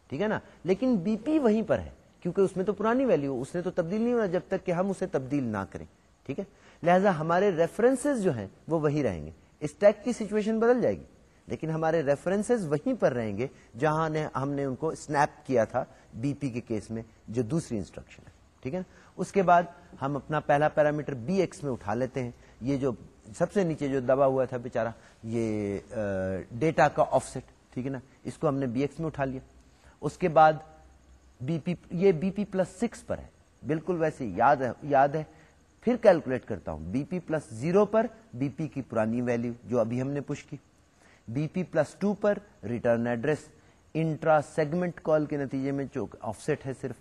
S1: ٹھیک ہے نا؟ لیکن بی پی وہیں پر ہے، کیونکہ اس میں تو پرانی ویلو اس نے تو تبدیل نہیں ہونا، جب تک کہ ہم اسے تبدیل نہ کریں۔ ٹھیک ہے؟ لہذا ہمارے ریفرنس جو ہیں وہ وہی رہیں گے۔ اسٹیک کی سچویشن بدل جائے گی، لیکن ہمارے ریفرنس وہیں پر رہیں گے، جہاں نے ہم نے ان کو اسنیپ کیا تھا۔ بی پی کے کیس میں جو دوسری انسٹرکشن ہے، ٹھیک ہے اس کے بعد ہم اپنا پہلا پیرامیٹر بی ایکس میں اٹھا لیتے ہیں۔ یہ جو سب سے نیچے جو دبا ہوا تھا بےچارا یہ ڈیٹا کا آف سیٹ ٹھیک ہے نا؟ اس کو ہم نے بی ایکس میں اٹھا لیا۔ اس کے بعد بی پی، یہ بی پی پلس سکس پر ہے۔ بالکل ویسے یاد ہے یاد ہے۔ پھر کیلکولیٹ کرتا ہوں۔ بی پی پلس زیرو پر بی پی کی پرانی ویلو جو ابھی ہم نے پوچھ کی۔ بی پی پلس ٹو پر return address. Intra segment call کے نتیجے میں جو آف سیٹ ہے صرف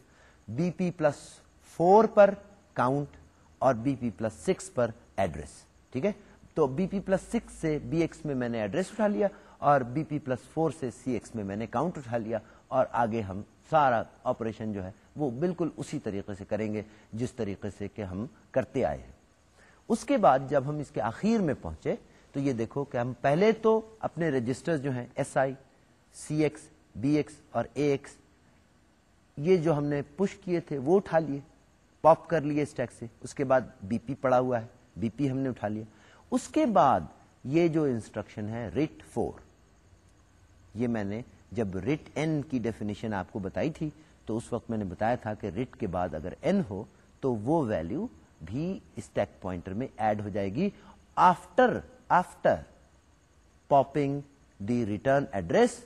S1: بی پی پلس فور پر کاؤنٹ اور بی پی پلس سکس پر ایڈریس ٹھیک ہے؟ تو بی پی پلس سکس سے بی ایکس میں میں نے ایڈریس اٹھا لیا اور بی پی پلس فور سے سی ایکس میں میں نے کاؤنٹ اٹھا لیا اور آگے ہم سارا آپریشن جو ہے وہ بالکل اسی طریقے سے کریں گے جس طریقے سے کہ ہم کرتے آئے ہیں۔ اس کے بعد جب ہم اس کے آخر میں پہنچے تو یہ دیکھو کہ ہم پہلے تو اپنے رجسٹر جو ہیں S I C X B X اور اے ایکس یہ جو ہم نے پش کیے تھے وہ اٹھا لیے پاپ کر لیے اسٹیک سے. اس کے بعد بی پی پڑا ہوا ہے. بی پی ہم نے اٹھا لیا. اس کے بعد یہ جو انسٹرکشن ہے ریٹ فور یہ میں نے جب ریٹ این کی ڈیفینیشن آپ کو بتائی تھی، تو اس وقت میں نے بتایا تھا کہ ریٹ کے بعد اگر این ہو، تو وہ ویلو بھی اسٹیک پوائنٹر میں ایڈ ہو جائے گی after after popping the return address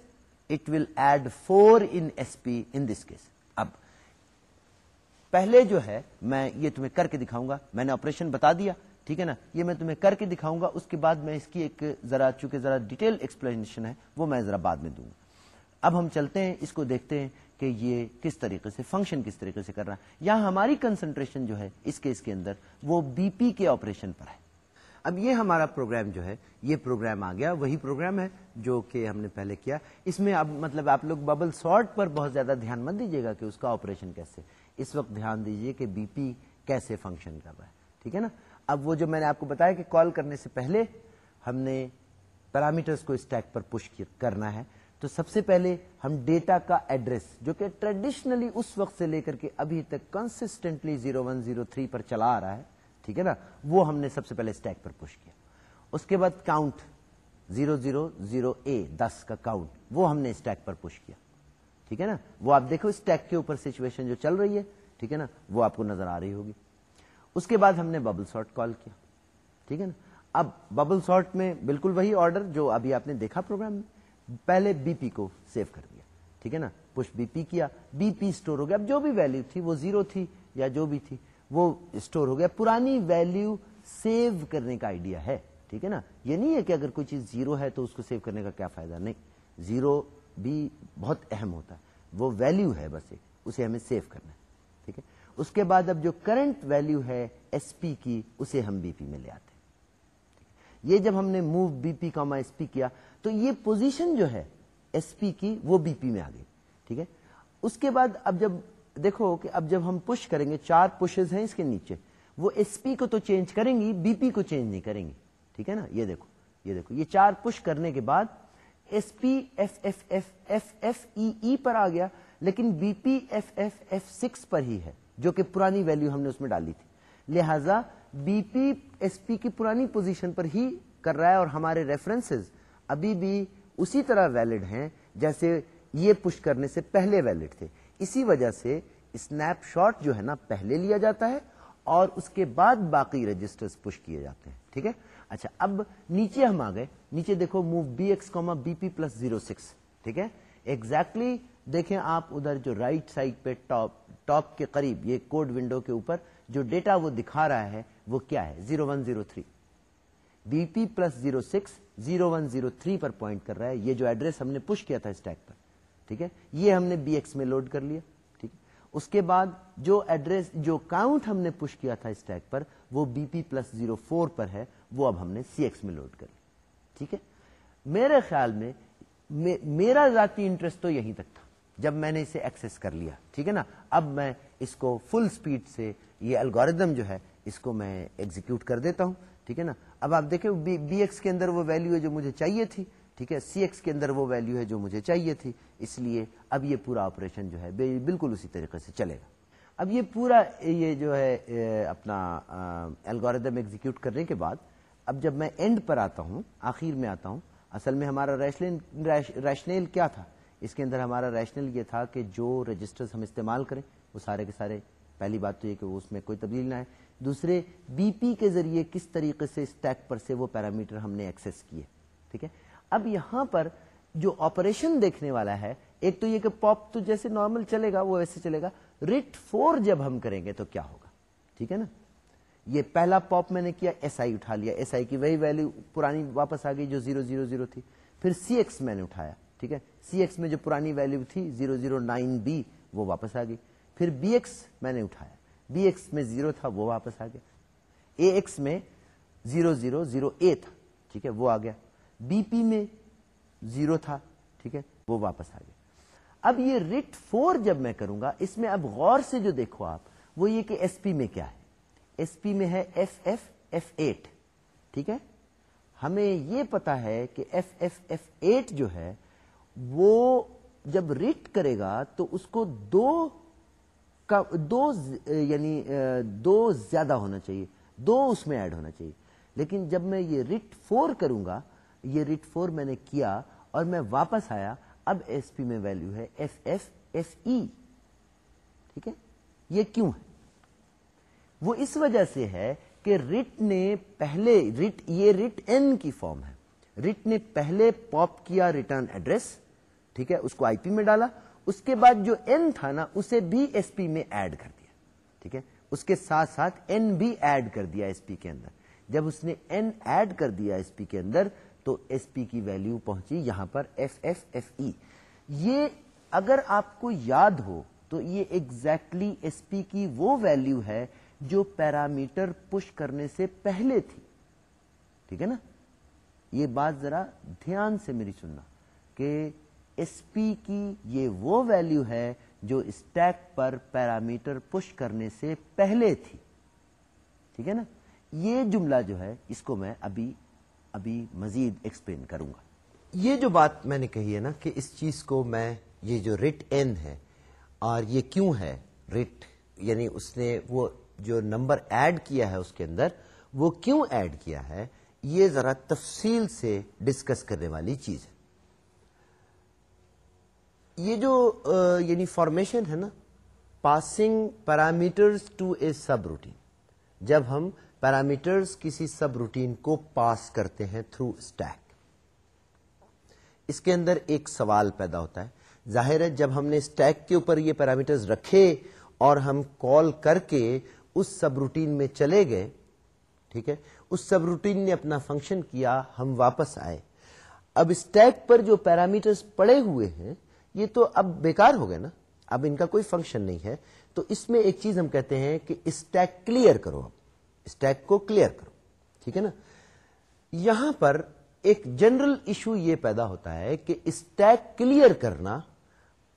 S1: it will add four in S P in this case اب، پہلے جو ہے، میں یہ تمہیں کر کے دکھاؤں گا. میں نے آپریشن بتا دیا، ٹھیک ہے نا؟ یہ میں تمہیں کر کے دکھاؤں گا. اس کے بعد میں اس کی ایک ذرا، چونکہ ذرا ڈیٹیل ایکسپلینیشن ہے، وہ میں ذرا بعد میں دوں گا. اب ہم چلتے ہیں، اس کو دیکھتے ہیں کہ یہ کس طریقے سے فنکشن کس طریقے سے کر رہا ہے. یہاں ہماری کنسنٹریشن جو ہے، اس کیس کے اندر وہ بی پی کے آپریشن پر ہے. اب یہ ہمارا پروگرام جو ہے، یہ پروگرام آ گیا، وہی پروگرام ہے جو کہ ہم نے پہلے کیا۔ اس میں اب مطلب آپ لوگ ببل سارٹ پر بہت زیادہ دھیان مت دیجیے گا کہ اس کا آپریشن کیسے۔ اس وقت دھیان دیجیے کہ بی پی کیسے فنکشن کر رہا ہے، ٹھیک ہے نا؟ اب وہ جو میں نے آپ کو بتایا کہ کال کرنے سے پہلے ہم نے پیرامیٹرز کو اسٹیک پر پش کرنا ہے۔ تو سب سے پہلے ہم ڈیٹا کا ایڈریس، جو کہ ٹریڈیشنلی اس وقت سے لے کر کے ابھی تک constantly zero one zero three پر چلا آ رہا ہے ٹھیک ہے نا؟ وہ ہم نے سب سے پہلے اسٹیک پر پش کیا۔ اس کے بعد count zero zero zero A دس کا کاؤنٹ وہ ہم نے اسٹیک پر پش کیا۔ ٹھیک ہے نا؟ وہ آپ دیکھو اسٹیک کے اوپر سچویشن جو چل رہی ہے، ٹھیک ہے نا؟ وہ آپ کو نظر آ رہی ہوگی۔ اس کے بعد ہم نے ببل سارٹ کال کیا۔ ٹھیک ہے نا؟ اب ببل سارٹ میں بالکل وہی آرڈر جو ابھی آپ نے دیکھا پروگرام میں۔ پہلے بی پی کو سیو کر دیا۔ ٹھیک ہے نا؟ پش بی پی کیا۔ بی پی اسٹور ہو گیا۔ اب جو بھی ویلو تھی وہ زیرو تھی یا جو بھی تھی۔ وہ اسٹور ہو گیا۔ پرانی ویلو سیو کرنے کا آئیڈیا ہے، ٹھیک ہے نا؟ یہ نہیں ہے کہ اگر کوئی چیز زیرو ہے تو اس کو سیو کرنے کا کیا فائدہ؟ نہیں، زیرو بھی بہت اہم ہوتا ہے۔ وہ ویلو ہے بس ایک، اسے ہمیں سیو کرنا ہے، ٹھیک ہے؟ اس کے بعد اب جو کرنٹ ویلو ہے ایس پی کی، اسے ہم بی پی میں لے آتے یہ جب ہم نے move B P comma S P کیا، تو یہ پوزیشن جو ہے ایس پی کی، وہ بی پی میں آ گئی، ٹھیک ہے؟ اس کے بعد اب جب دیکھو کہ اب جب ہم پش کریں گے، چار پشز ہیں اس کے نیچے۔ وہ ایس پی کو تو چینج کریں گی بی پی کو چینج نہیں کریں گی۔ ٹھیک ہے نا؟ یہ دیکھو یہ دیکھو۔ یہ چار پش کرنے کے بعد S P F F F F F E E پر آ گیا، لیکن B P F F F six پر ہی ہے، جو کہ پرانی ویلو ہم نے اس میں ڈالی تھی۔ لہذا بی پی ایس پی کی پرانی پوزیشن پر ہی کر رہا ہے اور ہمارے ریفرنس ابھی بھی اسی طرح ویلڈ ہیں، جیسے یہ پش کرنے سے پہلے ویلڈ تھے۔ اسی وجہ سے اسنیپ شاٹ جو ہے نا پہلے لیا جاتا ہے اور اس کے بعد باقی رجسٹر پش کیے جاتے ہیں، ٹھیک ہے؟ اچھا اب نیچے ہم آ گئے۔ نیچے دیکھو move B X comma B P plus zero six ٹھیک ہے؟ ایگزیکٹلی دیکھیں آپ ادھر جو رائٹ سائڈ پہ ٹاپ ٹاپ کے قریب، یہ کوڈ ونڈو کے اوپر جو ڈیٹا وہ دکھا رہا ہے، وہ کیا ہے؟ Zero one zero three B P plus zero six zero one zero three پر پوائنٹ کر رہا ہے۔ یہ جو ایڈریس ہم نے پش کیا تھا اسٹیک پر۔ ٹھیک ہے؟ یہ ہم نے بی ایکس میں لوڈ کر لیا، ٹھیک ہے؟ اس کے بعد جو ایڈریس جو کاؤنٹ ہم نے پش کیا تھا اسٹیک پر، وہ B P plus zero four پر ہے، وہ اب ہم نے سی ایکس میں لوڈ کر لیا، ٹھیک ہے؟ میرے خیال میں میرا ذاتی انٹرسٹ تو یہیں تک تھا، جب میں نے اسے ایکسس کر لیا، ٹھیک ہے نا؟ اب میں اس کو فل سپیڈ سے، یہ الگوریدم جو ہے، اس کو میں ایگزیکیوٹ کر دیتا ہوں، ٹھیک ہے نا؟ اب آپ دیکھیں بی ایکس کے اندر وہ ویلو جو مجھے چاہیے تھی ٹھیک ہے سی ایکس کے اندر وہ ویلو ہے جو مجھے چاہیے تھی، اس لیے اب یہ پورا آپریشن جو ہے بالکل اسی طریقے سے چلے گا۔ اب یہ پورا یہ جو ہے اپنا الگوریدم ایگزیکیوٹ کرنے کے بعد، اب جب میں اینڈ پر آتا ہوں، آخر میں آتا ہوں، اصل میں ہمارا ریشنل کیا تھا؟ اس کے اندر ہمارا ریشنل یہ تھا کہ جو رجسٹر ہم استعمال کریں، وہ سارے کے سارے، پہلی بات تو یہ کہ اس میں کوئی تبدیلی نہ ہے دوسرے بی پی کے ذریعے کس طریقے سے اسٹیک پر سے وہ پیرامیٹر ہم نے ایکسس کیے، ٹھیک ہے؟ اب یہاں پر جو آپریشن دیکھنے والا ہے، ایک تو یہ کہ پاپ تو جیسے نارمل چلے گا، وہ ویسے چلے گا۔ ریٹ فور جب ہم کریں گے تو کیا ہوگا؟ ٹھیک ہے نا؟ یہ پہلا پاپ میں نے کیا ایس آئی اٹھا لیا۔ ایس آئی کی وہی ویلو پرانی واپس آ گئی جو زیرو زیرو زیرو تھی۔ پھر سی ایکس میں نے اٹھایا۔ ٹھیک ہے؟ سی ایکس میں جو پرانی ویلو تھی زیرو زیرو نائن بی وہ واپس آ گئی۔ پھر بی ایکس میں نے اٹھایا۔ بی ایکس میں زیرو تھا، وہ واپس آ گیا۔ اے ایکس میں زیرو زیرو زیرو اے تھا۔ ٹھیک ہے؟ وہ آ گیا۔ بی پی میں زیرو تھا، ٹھیک ہے؟ وہ واپس آ گیا۔ اب یہ ریٹ فور جب میں کروں گا، اس میں اب غور سے جو دیکھو آپ، وہ یہ کہ ایس پی میں کیا ہے۔ ایس پی میں ہے ایف ایف ایف ایٹ، ٹھیک ہے؟ ہمیں یہ پتا ہے کہ ایف ایف ایف ایٹ جو ہے، وہ جب ریٹ کرے گا تو اس کو دو کا، دو یعنی دو زیادہ ہونا چاہیے، دو اس میں ایڈ ہونا چاہیے۔ لیکن جب میں یہ ریٹ فور کروں گا یہ ریٹ فور میں نے کیا اور میں واپس آیا، اب ایس پی میں ویلو ہے ایف ایف ایف ای۔ ٹھیک ہے؟ یہ کیوں ہے؟ وہ اس وجہ سے ہے کہ ریٹ نے پہلے، ریٹ، یہ ریٹ این کی فارم ہے۔ ریٹ نے پہلے پاپ کیا ریٹرن ایڈریس، ٹھیک ہے، اس کو آئی پی میں ڈالا۔ اس کے بعد جو این تھا نا، اسے بھی ایس پی میں ایڈ کر دیا۔ ٹھیک ہے؟ اس کے ساتھ ساتھ این بھی ایڈ کر دیا ایس پی کے اندر۔ جب اس نے این ایڈ کر دیا ایس پی کے اندر تو ایس پی کی ویلو پہنچی یہاں پر ایف ایف ایف ای یہ اگر آپ کو یاد ہو تو یہ ایگزیکٹلی ایس پی کی وہ ویلو ہے جو پیرامیٹر پش کرنے سے پہلے تھی. ٹھیک ہے نا؟ یہ بات ذرا دھیان سے میری سننا کہ ایس پی کی یہ وہ ویلو ہے جو اسٹیک پر پیرامیٹر پش کرنے سے پہلے تھی. ٹھیک ہے نا؟ یہ جملہ جو ہے اس کو میں ابھی ابھی مزید ایکسپلین کروں گا۔ یہ جو بات میں نے کہی ہے نا کہ اس چیز کو میں، یہ جو ریٹ این ہے، اور یہ کیوں ہے؟ ریٹ یعنی اس نے وہ جو نمبر ایڈ کیا ہے اس کے اندر، وہ کیوں ایڈ کیا ہے؟ یہ ذرا تفصیل سے ڈسکس کرنے والی چیز ہے۔ یہ جو یعنی فارمیشن ہے نا passing parameters to a subroutine جب ہم پیرامیٹرز کسی سب روٹین کو پاس کرتے ہیں تھرو اسٹیک۔ اس کے اندر ایک سوال پیدا ہوتا ہے۔ ظاہر ہے جب ہم نے اسٹیک کے اوپر یہ پیرامیٹرز رکھے اور ہم کال کر کے اس سب روٹین میں چلے گئے، ٹھیک ہے، اس سب روٹین نے اپنا فنکشن کیا، ہم واپس آئے۔ اب اسٹیک پر جو پیرامیٹرز پڑے ہوئے ہیں، یہ تو اب بیکار ہو گئے نا۔ اب ان کا کوئی فنکشن نہیں ہے۔ تو اس میں ایک چیز ہم کہتے ہیں کہ اسٹیک کلیئر کرو۔ اب اسٹیک کو کلیئر کرو، ٹھیک ہے نا؟ یہاں پر ایک جنرل ایشو یہ پیدا ہوتا ہے کہ اسٹیک کلیئر کرنا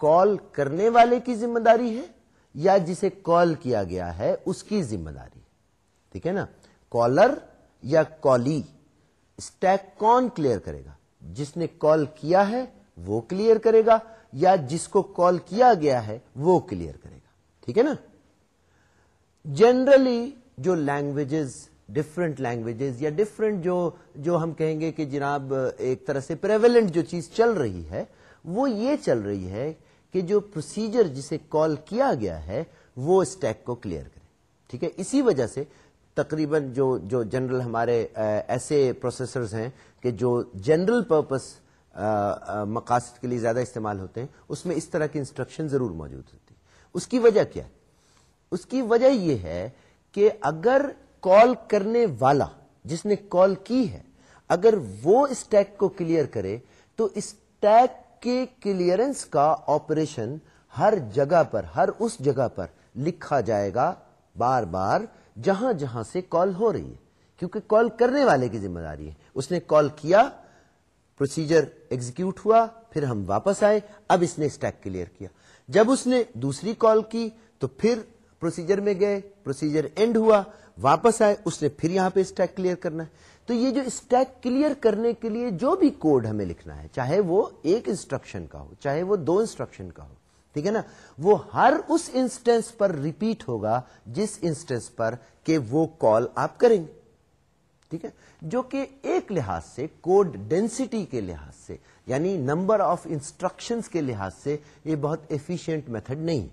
S1: کال کرنے والے کی ذمہ داری ہے یا جسے کال کیا گیا ہے اس کی ذمہ داری ٹھیک ہے نا؟ کالر یا کالی، اسٹیک کون کلیئر کرے گا؟ جس نے کال کیا ہے وہ کلیئر کرے گا یا جس کو کال کیا گیا ہے وہ کلیئر کرے گا، ٹھیک ہے نا؟ جنرلی جو لینگویجز ڈفرنٹ لینگویجز یا ڈفرنٹ جو جو ہم کہیں گے کہ جناب ایک طرح سے پریولنٹ جو چیز چل رہی ہے، وہ یہ چل رہی ہے کہ جو پروسیجر جسے کال کیا گیا ہے، وہ اسٹیک کو کلیئر کرے۔ ٹھیک ہے؟ اسی وجہ سے تقریباً جو جو جنرل ہمارے ایسے پروسیسرز ہیں کہ جو جنرل پرپز مقاصد کے لیے زیادہ استعمال ہوتے ہیں، اس میں اس طرح کی انسٹرکشن ضرور موجود ہوتی۔ اس کی وجہ کیا ہے؟ اس کی وجہ یہ ہے کہ اگر کال کرنے والا جس نے کال کی ہے، اگر وہ اسٹیک کو کلیئر کرے، تو اسٹیک کے کلیئرنس کا آپریشن ہر جگہ پر، ہر اس جگہ پر لکھا جائے گا بار بار، جہاں جہاں سے کال ہو رہی ہے۔ کیونکہ کال کرنے والے کی ذمہ داری ہے۔ اس نے کال کیا پروسیجر ایگزیکیوٹ ہوا، پھر ہم واپس آئے۔ اب اس نے اسٹیک کلیئر کیا۔ جب اس نے دوسری کال کی، تو پھر پروسیجر میں گئے پروسیجر اینڈ ہوا، واپس آئے، اس نے پھر یہاں پہ اسٹیک کلیئر کرنا ہے۔ تو یہ جو اسٹیک کلیئر کرنے کے لیے جو بھی کوڈ ہمیں لکھنا ہے، چاہے وہ ایک انسٹرکشن کا ہو، چاہے وہ دو انسٹرکشن کا ہو، ٹھیک ہے نا؟ وہ ہر اس انسٹنس پر ریپیٹ ہوگا، جس انسٹنس پر کہ وہ کال آپ کریں گے۔ ٹھیک ہے؟ جو کہ ایک لحاظ سے کوڈ ڈینسٹی کے لحاظ سے یعنی نمبر آف انسٹرکشن کے لحاظ سے، یہ بہت ایفیشینٹ میتھڈ نہیں۔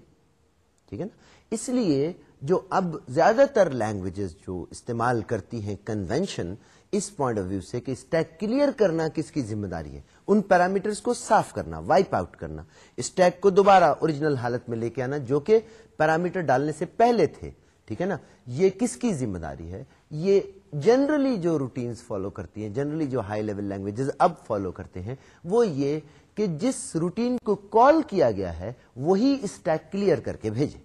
S1: ٹھیک ہے نا؟ اس لیے جو اب زیادہ تر لینگویجز جو استعمال کرتی ہیں کنوینشن اس پوائنٹ آف ویو سے کہ اسٹیک کلیئر کرنا کس کی ذمہ داری ہے؟ ان پیرامیٹرز کو صاف کرنا وائپ آؤٹ کرنا۔ اسٹیک کو دوبارہ اوریجنل حالت میں لے کے آنا جو کہ پیرامیٹر ڈالنے سے پہلے تھے، ٹھیک ہے نا؟ یہ کس کی ذمہ داری ہے؟ یہ جنرلی جو روٹینز فالو کرتی ہیں جنرلی جو ہائی لیول لینگویجز اب فالو کرتے ہیں، وہ یہ کہ جس روٹین کو کال کیا گیا ہے، وہی اسٹیک کلیئر کر کے بھیجے۔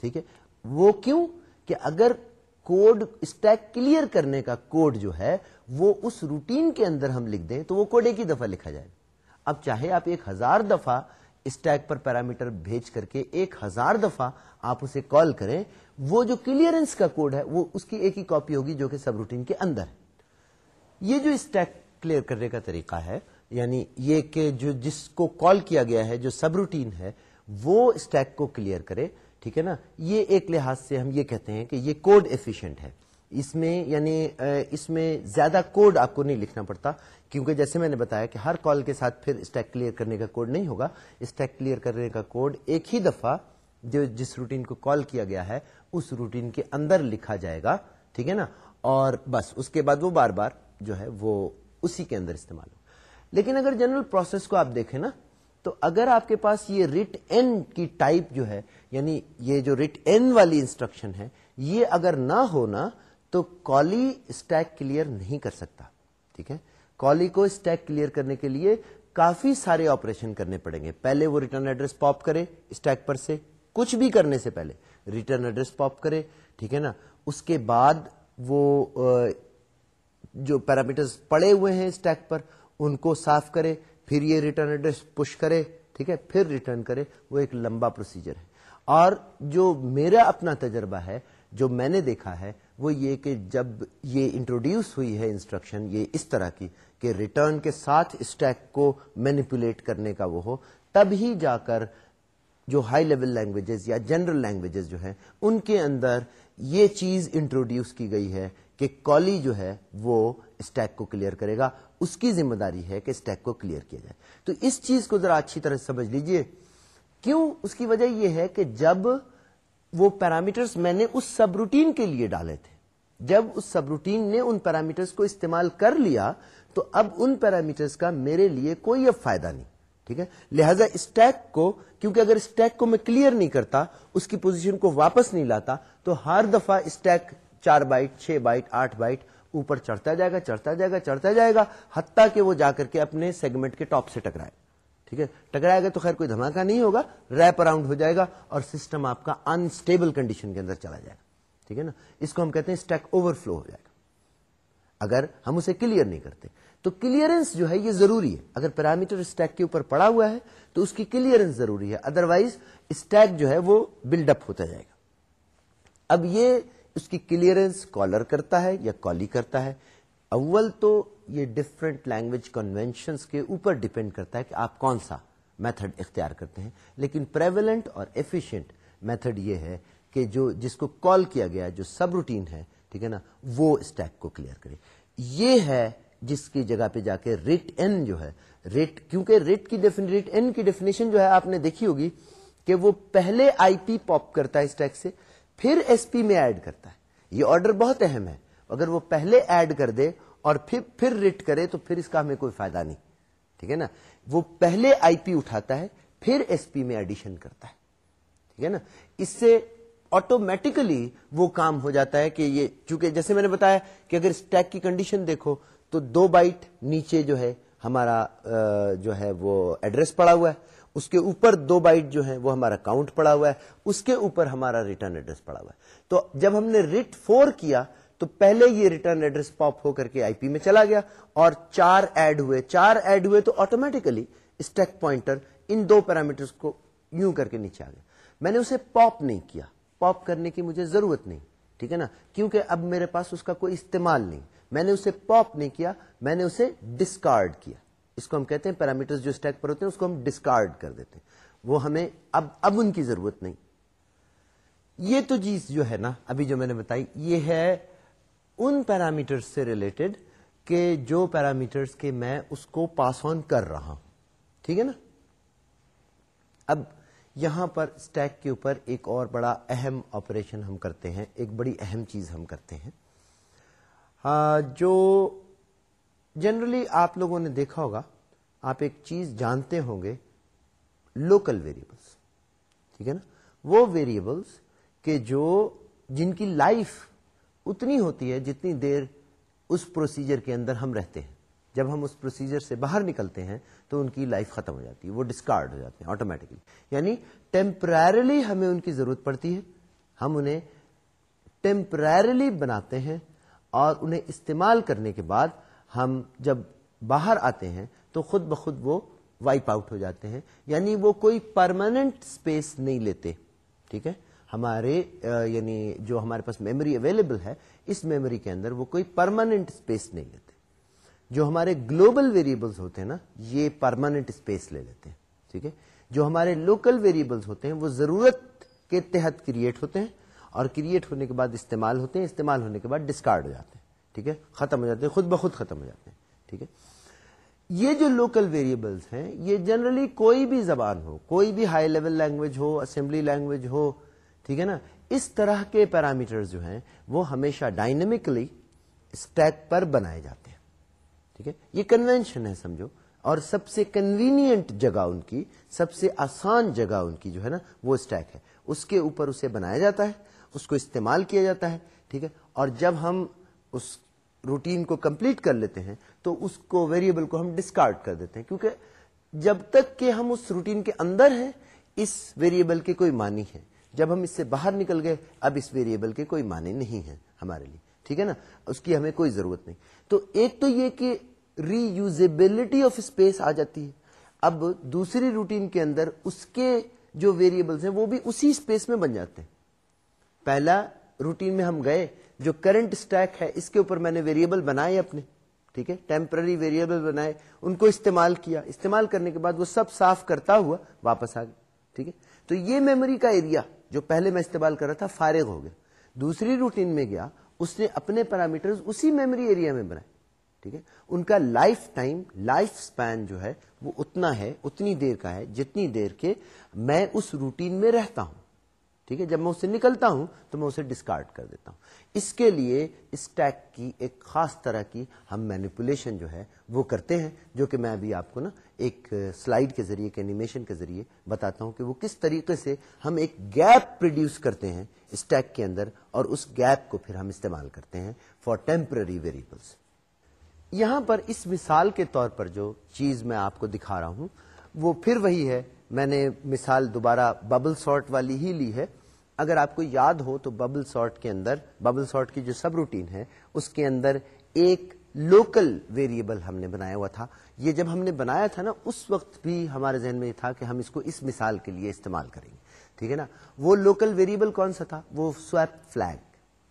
S1: ٹھیک ہے؟ وہ کیوں کہ اگر کوڈ اسٹیک کلیئر کرنے کا کوڈ جو ہے، وہ اس روٹین کے اندر ہم لکھ دیں تو وہ کوڈ ایک ہی دفعہ لکھا جائے۔ اب چاہے آپ ایک ہزار دفعہ اسٹیک پر پیرامیٹر بھیج کر کے ایک ہزار دفعہ آپ اسے کال کریں، وہ جو کلیئرنس کا کوڈ ہے، وہ اس کی ایک ہی کاپی ہوگی جو کہ سب روٹین کے اندر ہے۔ یہ جو اسٹیک کلیئر کرنے کا طریقہ ہے یعنی یہ کہ جو جس کو کال کیا گیا ہے، جو سب روٹین ہے، وہ اسٹیک کو کلیئر کرے۔ ٹھیک ہے نا؟ یہ ایک لحاظ سے ہم یہ کہتے ہیں کہ یہ کوڈ ایفیشینٹ ہے۔ اس میں یعنی اس میں زیادہ کوڈ آپ کو نہیں لکھنا پڑتا، کیونکہ جیسے میں نے بتایا کہ ہر کال کے ساتھ پھر اسٹیک کلیئر کرنے کا کوڈ نہیں ہوگا۔ اسٹیک کلیئر کرنے کا کوڈ ایک ہی دفعہ جو جس روٹین کو کال کیا گیا ہے، اس روٹین کے اندر لکھا جائے گا۔ ٹھیک ہے نا؟ اور بس، اس کے بعد وہ بار بار جو ہے وہ اسی کے اندر استعمال ہو لیکن اگر جنرل پروسیس کو آپ دیکھیں نا تو اگر آپ کے پاس یہ ریٹ این کی ٹائپ جو ہے یعنی یہ جو ریٹ این والی انسٹرکشن ہے، یہ اگر نہ ہونا تو کالی اسٹیک کلیئر نہیں کر سکتا، ٹھیک ہے؟ کالی کو اسٹیک کلیئر کرنے کے لیے کافی سارے آپریشن کرنے پڑیں گے۔ پہلے وہ ریٹرن ایڈریس پاپ کرے اسٹیک پر سے، کچھ بھی کرنے سے پہلے ریٹرن ایڈریس پاپ کرے، ٹھیک ہے نا؟ اس کے بعد وہ جو پیرامیٹرز پڑے ہوئے ہیں اسٹیک پر، ان کو صاف کرے۔ پھر یہ ریٹرن ایڈریس پش کرے، ٹھیک ہے؟ پھر ریٹرن کرے، وہ ایک لمبا پروسیجر ہے۔ اور جو میرا اپنا تجربہ ہے، جو میں نے دیکھا ہے، وہ یہ کہ جب یہ انٹروڈیوس ہوئی ہے انسٹرکشن یہ اس طرح کی کہ ریٹرن کے ساتھ اسٹیک کو مینیپولیٹ کرنے کا وہ ہو، تب ہی جا کر جو ہائی لیول لینگویجز یا جنرل لینگویجز جو ہیں، ان کے اندر یہ چیز انٹروڈیوس کی گئی ہے کہ کالی جو ہے، وہ اسٹیک کو کلیئر کرے گا۔ اس کی ذمہ داری ہے کہ اسٹیک کو کلیئر کیا جائے۔ تو اس چیز کو ذرا اچھی طرح سمجھ لیجیے۔ کیوں؟ اس کی وجہ یہ ہے کہ جب وہ پیرامیٹرز میں نے اس سب روٹین کے لیے ڈالے تھے، جب اس سب روٹین نے ان پیرامیٹرز کو استعمال کر لیا، تو اب ان پیرامیٹرز کا میرے لیے کوئی اب فائدہ نہیں، ٹھیک ہے؟ لہذا اسٹیک کو، کیونکہ اگر اسٹیک کو میں کلیئر نہیں کرتا، اس کی پوزیشن کو واپس نہیں لاتا، تو ہر دفعہ اسٹیک چار بائٹ، چھ بائٹ، آٹھ بائٹ اوپر چڑھتا جائے گا، چڑھتا جائے گا، چڑھتا جائے گا، حتیٰ کہ وہ جا کر کے اپنے سیگمنٹ کے ٹاپ سے ٹکرائے۔ ٹھیک ہے؟ ٹکرائے گا تو خیر کوئی دھماکہ نہیں ہوگا ریپ اراؤنڈ ہو جائے گا اور سسٹم آپ کا انسٹیبل کنڈیشن کے اندر چلا جائے گا۔ ٹھیک ہے نا؟ اس کو ہم کہتے ہیں اسٹیک اوور فلو ہو جائے گا۔ اگر ہم اسے کلیئر نہیں کرتے، تو کلیئرنس جو ہے یہ ضروری ہے۔ اگر پیرامیٹر اسٹیک کے اوپر پڑا ہوا ہے، تو اس کی کلیئرنس ضروری ہے۔ ادروائز اسٹیک جو ہے وہ بلڈ اپ ہوتا جائے گا۔ اب یہ اس کی کلیئرنس کالر کرتا ہے یا کالی کرتا ہے۔ اول تو یہ ڈفرنٹ لینگویج کنوینشن کے اوپر ڈپینڈ کرتا ہے کہ آپ کون سا میتھڈ اختیار کرتے ہیں۔ لیکن پریولنٹ اور ایفیشینٹ میتھڈ یہ ہے کہ جو جس کو کال کیا گیا جو سب روٹین ہے، ٹھیک ہے نا، وہ اسٹیک کو کلیئر کرے۔ یہ ہے جس کی جگہ پہ جا کے ریٹ این جو ہے ریٹ کیونکہ ریٹ کی ریٹ این کی ڈیفینیشن جو ہے، آپ نے دیکھی ہوگی کہ وہ پہلے آئی پی پاپ کرتا ہے اسٹیک سے۔ پھر ایس پی میں ایڈ کرتا ہے۔ یہ آرڈر بہت اہم ہے۔ اگر وہ پہلے ایڈ کر دے اور پھر پھر ریٹ کرے تو پھر اس کا ہمیں کوئی فائدہ نہیں۔ ٹھیک ہے نا؟ وہ پہلے آئی پی اٹھاتا ہے، پھر ایس پی میں ایڈیشن کرتا ہے۔ ٹھیک ہے نا؟ اس سے آٹومیٹیکلی وہ کام ہو جاتا ہے کہ یہ، چونکہ جیسے میں نے بتایا کہ اگر اسٹیک کی کنڈیشن دیکھو تو دو بائٹ نیچے جو ہے ہمارا جو ہے وہ ایڈریس پڑا ہوا ہے۔ اس کے اوپر دو بائٹ جو ہے وہ ہمارا کاؤنٹ پڑا ہوا ہے، اس کے اوپر ہمارا ریٹرن ایڈریس پڑا ہوا ہے۔ تو جب ہم نے ریٹ فور کیا، تو پہلے یہ ریٹرن ایڈریس پاپ ہو کر کے آئی پی میں چلا گیا اور چار ایڈ ہوئے۔ چار ایڈ ہوئے تو آٹومیٹیکلی اسٹیک پوائنٹر ان دو پیرامیٹر کو یوں کر کے نیچے آ گیا۔ میں نے اسے پاپ نہیں کیا۔ پاپ کرنے کی مجھے ضرورت نہیں، ٹھیک ہے نا؟ کیونکہ اب میرے پاس اس کا کوئی استعمال نہیں۔ میں نے اسے پاپ نہیں کیا، میں نے اسے ڈسکارڈ کیا۔ اس کو ہم کہتے ہیں پیرامیٹر جو اسٹیک پر ہوتے ہیں اس کو ہم ڈسکارڈ کر دیتے ہیں۔ وہ ہمیں اب اب ان کی ضرورت نہیں۔ یہ تو چیز جو ہے نا، ابھی جو میں نے بتائی، یہ ہے ان پیرامیٹر سے ریلیٹڈ کہ جو پیرامیٹرس کے میں اس کو پاس آن کر رہا ہوں۔ ٹھیک ہے نا؟ اب یہاں پر اسٹیک کے اوپر ایک اور بڑا اہم آپریشن ہم کرتے ہیں، ایک بڑی اہم چیز ہم کرتے ہیں۔ جو جنرلی آپ لوگوں نے دیکھا ہوگا، آپ ایک چیز جانتے ہوں گے لوکل ویریبلس ٹھیک ہے نا؟ وہ ویریبلس کہ جو جن کی لائف اتنی ہوتی ہے جتنی دیر اس پروسیجر کے اندر ہم رہتے ہیں۔ جب ہم اس پروسیجر سے باہر نکلتے ہیں تو ان کی لائف ختم ہو جاتی ہے، وہ ڈسکارڈ ہو جاتے ہیں آٹومیٹکلی یعنی ٹیمپرریلی ہمیں ان کی ضرورت پڑتی ہے، ہم انہیں ٹیمپرریلی بناتے ہیں اور انہیں استعمال کرنے کے بعد ہم جب باہر آتے ہیں تو خود بخود وہ وائپ آؤٹ ہو جاتے ہیں یعنی وہ کوئی پرماننٹ اسپیس نہیں لیتے، ٹھیک ہے؟ ہمارے یعنی جو ہمارے پاس میموری اویلیبل ہے، اس میموری کے اندر وہ کوئی پرماننٹ اسپیس نہیں لیتے۔ جو ہمارے گلوبل ویریبلس ہوتے ہیں نا، یہ پرماننٹ اسپیس لے لیتے ہیں، ٹھیک ہے؟ جو ہمارے لوکل ویریبلس ہوتے ہیں، وہ ضرورت کے تحت کریٹ ہوتے ہیں اور کریٹ ہونے کے بعد استعمال ہوتے ہیں، استعمال ہونے کے بعد ڈسکارڈ ہو جاتے ہیں۔ ٹھیک ہے؟ ختم ہو جاتے ہیں، خود بخود ختم ہو جاتے ہیں، ٹھیک ہے؟ یہ جو لوکل ویریبلس ہیں، یہ جنرلی کوئی بھی زبان ہو، کوئی بھی ہائی لیول لینگویج ہو اسمبلی لینگویج ہو، ٹھیک ہے نا؟ اس طرح کے پیرامیٹر جو ہیں، وہ ہمیشہ ڈائنمکلی اسٹیک پر بنائے جاتے ہیں، ٹھیک ہے؟ یہ کنوینشن ہے، سمجھو؟ اور سب سے کنوینئنٹ جگہ ان کی، سب سے آسان جگہ ان کی جو ہے نا، وہ اسٹیک ہے۔ اس کے اوپر اسے بنایا جاتا ہے، اس کو استعمال کیا جاتا ہے، ٹھیک ہے؟ اور جب ہم اس روٹین کو کمپلیٹ کر لیتے ہیں، تو اس کو ویریبل کو ہم ڈسکارڈ کر دیتے ہیں۔ کیونکہ جب تک کہ ہم اس روٹین کے اندر ہیں، اس ویریبل کے کوئی معنی ہے۔ جب ہم اس سے باہر نکل گئے، اب اس ویریبل کے کوئی معنی نہیں ہے ہمارے لیے۔ ٹھیک ہے نا؟ اس کی ہمیں کوئی ضرورت نہیں۔ تو ایک تو یہ کہ ری یوزیبلٹی آف اسپیس آ جاتی ہے۔ اب دوسری روٹین کے اندر اس کے جو ویریبلس ہیں، وہ بھی اسی اسپیس میں بن جاتے ہیں۔ پہلا روٹین میں ہم گئے جو کرنٹ اسٹیک ہے، اس کے اوپر میں نے ویریبل بنائے اپنے، ٹھیک ہے؟ ٹیمپرری ویریبل بنائے، ان کو استعمال کیا۔ استعمال کرنے کے بعد وہ سب صاف کرتا ہوا واپس آ گیا ٹھیک ہے؟ تو یہ میموری کا ایریا جو پہلے میں استعمال کر رہا تھا فارغ ہو گیا۔ دوسری روٹین میں گیا، اس نے اپنے پیرامیٹر اسی میموری ایریا میں بنائے، ٹھیک ہے؟ ان کا لائف ٹائم لائف اسپین جو ہے، وہ اتنا ہے، اتنی دیر کا ہے، جتنی دیر کے میں اس روٹین میں رہتا ہوں۔ ٹھیک ہے؟ جب میں اسے نکلتا ہوں تو میں اسے ڈسکارڈ کر دیتا ہوں۔ اس کے لیے اسٹیک کی ایک خاص طرح کی ہم مینیپولیشن جو ہے وہ کرتے ہیں، جو کہ میں ابھی آپ کو نا ایک سلائیڈ کے ذریعے انیمیشن کے ذریعے بتاتا ہوں کہ وہ کس طریقے سے ہم ایک گیپ پروڈیوس کرتے ہیں اسٹیک کے اندر اور اس گیپ کو پھر ہم استعمال کرتے ہیں فار ٹیمپرری ویریبلس یہاں پر اس مثال کے طور پر جو چیز میں آپ کو دکھا رہا ہوں، وہ پھر وہی ہے۔ میں نے مثال دوبارہ ببل سارٹ والی ہی لی ہے۔ اگر آپ کو یاد ہو تو ببل سارٹ کے اندر، ببل سارٹ کی جو سب روٹین ہے، اس کے اندر ایک لوکل ویریبل ہم نے بنایا ہوا تھا۔ یہ جب ہم نے بنایا تھا نا، اس وقت بھی ہمارے ذہن میں یہ تھا کہ ہم اس کو اس مثال کے لیے استعمال کریں گے۔ ٹھیک ہے نا؟ وہ لوکل ویریبل کون سا تھا؟ وہ سویپ فلیگ۔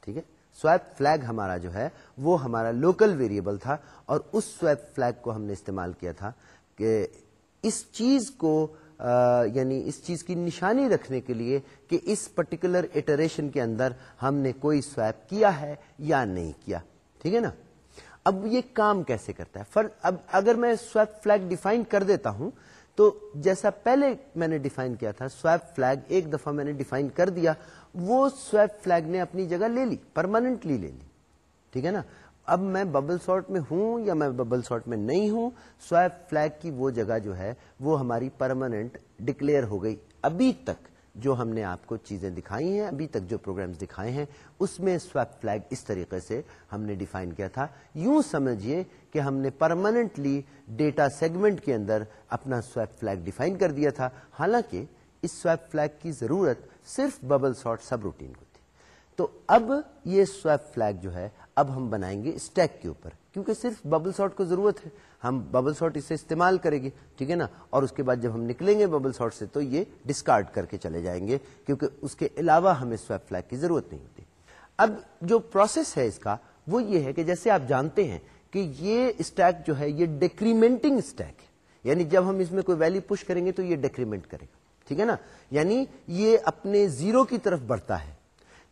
S1: ٹھیک ہے؟ سویپ فلیگ ہمارا جو ہے، وہ ہمارا لوکل ویریبل تھا اور اس سویپ فلیگ کو ہم نے استعمال کیا تھا کہ اس چیز کو یعنی اس چیز کی نشانی رکھنے کے لیے کہ اس پرٹیکولر اٹریشن کے اندر ہم نے کوئی سویپ کیا ہے یا نہیں کیا۔ ٹھیک ہے نا؟ اب یہ کام کیسے کرتا ہے؟ اب اگر میں سویپ فلیگ ڈیفائن کر دیتا ہوں، تو جیسا پہلے میں نے ڈیفائن کیا تھا سویپ فلیگ ایک دفعہ میں نے ڈیفائن کر دیا، وہ سویپ فلیگ نے اپنی جگہ لے لی پرماننٹلی لے لی۔ ٹھیک ہے نا؟ اب میں ببل سارٹ میں ہوں یا میں ببل سارٹ میں نہیں ہوں سویپ فلیگ کی وہ جگہ جو ہے، وہ ہماری پرماننٹ ڈکلیئر ہو گئی۔ ابھی تک جو ہم نے آپ کو چیزیں دکھائی ہیں، ابھی تک جو پروگرامز دکھائے ہیں، اس میں سویپ فلیگ اس طریقے سے ہم نے ڈیفائن کیا تھا۔ یوں سمجھیے کہ ہم نے پرماننٹلی ڈیٹا سیگمنٹ کے اندر اپنا سویپ فلیگ ڈیفائن کر دیا تھا۔ حالانکہ اس سویپ فلیگ کی ضرورت صرف ببل سارٹ سب روٹین کو تھی۔ تو اب یہ سویپ فلیگ جو ہے اب ہم بنائیں گے اسٹیک کے اوپر، کیونکہ صرف ببل سارٹ کو ضرورت ہے۔ ہم ببل سارٹ اسے استعمال کریں گے، ٹھیک ہے نا؟ اور اس کے بعد جب ہم نکلیں گے ببل سارٹ سے تو یہ ڈسکارڈ کر کے چلے جائیں گے، کیونکہ اس کے علاوہ ہمیں سویپ فلیگ کی ضرورت نہیں ہوتی۔ اب جو پروسیس ہے اس کا، وہ یہ ہے کہ جیسے آپ جانتے ہیں کہ یہ اسٹیک جو ہے، یہ ڈیکریمنٹنگ اسٹیک ہے۔ یعنی جب ہم اس میں کوئی ویلو پش کریں گے تو یہ ڈیکریمنٹ کرے گا، ٹھیک ہے نا؟ یعنی یہ اپنے زیرو کی طرف بڑھتا ہے۔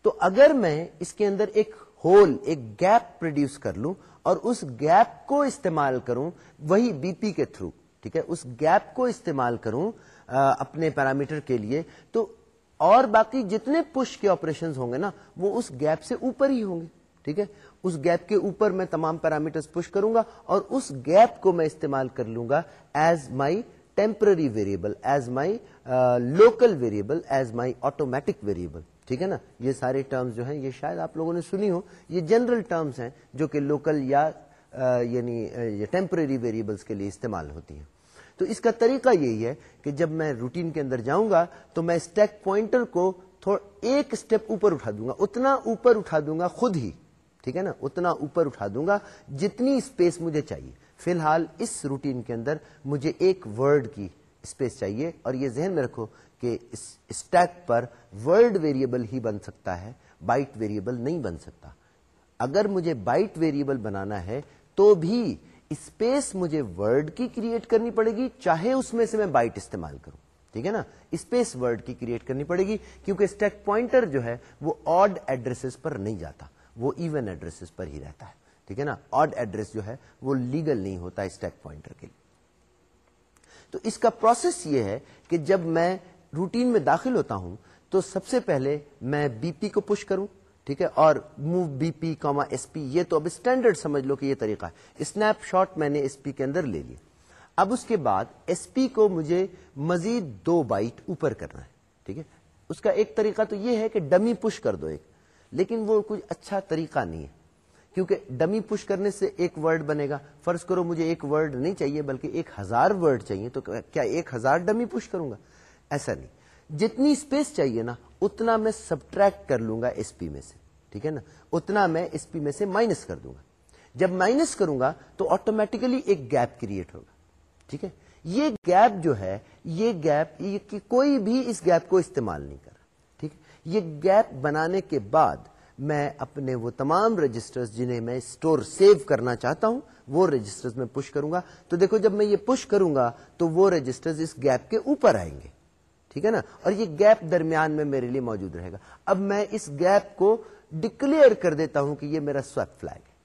S1: تو اگر میں اس کے اندر ایک ہول ایک گیپ پروڈیوس کر لوں اور اس گیپ کو استعمال کروں وہی بی پی کے تھرو ٹھیک ہے اس گیپ کو استعمال کروں اپنے پیرامیٹر کے لیے تو اور باقی جتنے پش کے آپریشن ہوں گے نا وہ اس گیپ سے اوپر ہی ہوں گے ٹھیک ہے اس گیپ کے اوپر میں تمام پیرامیٹر پش کروں گا اور اس گیپ کو میں استعمال کر لوں گا as my temporary variable as my local variable as my automatic variable ٹھیک ہے نا؟ یہ سارے ٹرمز جو ہیں، یہ شاید آپ لوگوں نے سنی ہو یہ جنرل ٹرمز ہیں جو کہ لوکل یا یعنی ٹیمپرری ویریبلس کے لیے استعمال ہوتی ہیں۔ تو اس کا طریقہ یہی ہے کہ جب میں روٹین کے اندر جاؤں گا تو میں اسٹیک پوائنٹر کو ایک اسٹیپ اوپر اٹھا دوں گا۔ اتنا اوپر اٹھا دوں گا خود ہی، ٹھیک ہے نا؟ اتنا اوپر اٹھا دوں گا جتنی اسپیس مجھے چاہیے۔ فی الحال اس روٹین کے اندر مجھے ایک ورڈ کی اسپیس چاہیے اور یہ ذہن میں رکھو کہ اس اسٹیک پر ورڈ ویریبل ہی بن سکتا ہے بائٹ ویریبل نہیں بن سکتا۔ اگر مجھے بائٹ ویریبل بنانا ہے تو بھی اسپیس مجھے ورڈ کی کریٹ کرنی پڑے گی، چاہے اس میں سے میں بائٹ استعمال کروں۔ ٹھیک ہے نا؟ اسپیس ورڈ کی کریٹ کرنی پڑے گی، کیونکہ اسٹیک پوائنٹر جو ہے وہ آڈ ایڈریس پر نہیں جاتا، وہ ایون ایڈریس پر ہی رہتا ہے۔ ٹھیک ہے نا؟ آڈ ایڈریس جو ہے وہ لیگل نہیں ہوتا اسٹیک پوائنٹر کے لیے۔ تو اس کا پروسیس یہ ہے کہ جب میں روٹین میں داخل ہوتا ہوں، تو سب سے پہلے میں بی پی کو پش کروں، ٹھیک ہے؟ اور move B P comma S P, یہ تو اب اسٹینڈرڈ سمجھ لو کہ یہ طریقہ ہے۔ اسنیپ شاٹ میں نے ایس پی کے اندر لے لیا۔ اب اس کے بعد ایس پی کو مجھے مزید دو بائٹ اوپر کرنا ہے، ٹھیک ہے؟ اس کا ایک طریقہ تو یہ ہے کہ ڈمی پش کر دو ایک، لیکن وہ کوئی اچھا طریقہ نہیں ہے۔ کیونکہ ڈمی پش کرنے سے ایک ورڈ بنے گا۔ فرض کرو مجھے ایک ورڈ نہیں چاہیے، بلکہ ایک ہزار ورڈ چاہیے، تو کیا ایک ہزار ڈمی پش کروں گا؟ ایسا نہیں۔ جتنی اسپیس چاہیے نا، اتنا میں سبٹریکٹ کر لوں گا ایس پی میں سے۔ ٹھیک ہے نا؟ اتنا میں ایس پی میں سے مائنس کر دوں گا۔ جب مائنس کروں گا تو آٹومیٹیکلی ایک گیپ کریٹ ہوگا۔ ٹھیک ہے؟ یہ گیپ جو ہے، یہ گیپ کوئی بھی اس گیپ کو استعمال نہیں کر رہا۔ ٹھیک ہے؟ یہ گیپ بنانے کے بعد میں اپنے وہ تمام رجسٹر جنہیں میں اسٹور سیو کرنا چاہتا ہوں، وہ رجسٹر میں پش کروں گا۔ تو دیکھو، جب میں یہ پش کروں گا تو وہ رجسٹر اس گیپ کے اوپر آئیں گے۔ ٹھیک ہے نا؟ اور یہ گیپ درمیان میں میرے لیے موجود رہے گا۔ اب میں اس گیپ کو ڈکلیئر کر دیتا ہوں کہ یہ میرا سویپ فلگ ہے۔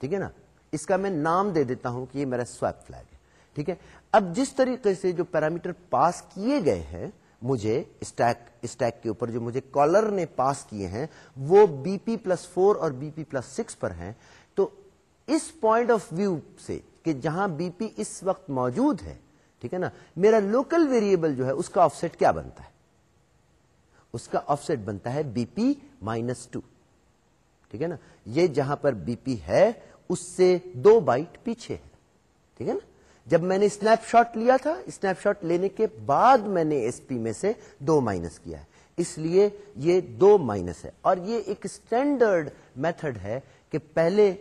S1: ٹھیک ہے نا؟ اس کا میں نام دے دیتا ہوں کہ یہ میرا سویپ فلگ ہے۔ ٹھیک ہے؟ اب جس طریقے سے جو پیرامیٹر پاس کیے گئے ہیں، مجھے اسٹیک اسٹیک کے اوپر جو مجھے کالر نے پاس کیے ہیں، وہ بی پی پلس فور اور بی پی پلس سکس پر ہیں۔ تو اس پوائنٹ آف ویو سے کہ جہاں بی پی اس وقت موجود ہے ٹھیک ہے نا؟ میرا لوکل ویریبل جو ہے، اس کا آف سیٹ کیا بنتا ہے؟ اس کا آف سیٹ بنتا ہے بی پی مائنس ٹو ٹھیک ہے نا؟ یہ جہاں پر بی پی ہے، اس سے دو بائٹ پیچھے ہے. ٹھیک ہے نا؟ جب میں نے اسنیپ شاٹ لیا تھا اسنیپ شاٹ لینے کے بعد میں نے ایس پی میں سے دو مائنس کیا ہے. اس لیے یہ دو مائنس ہے. اور یہ ایک اسٹینڈرڈ میتھڈ ہے کہ پہلے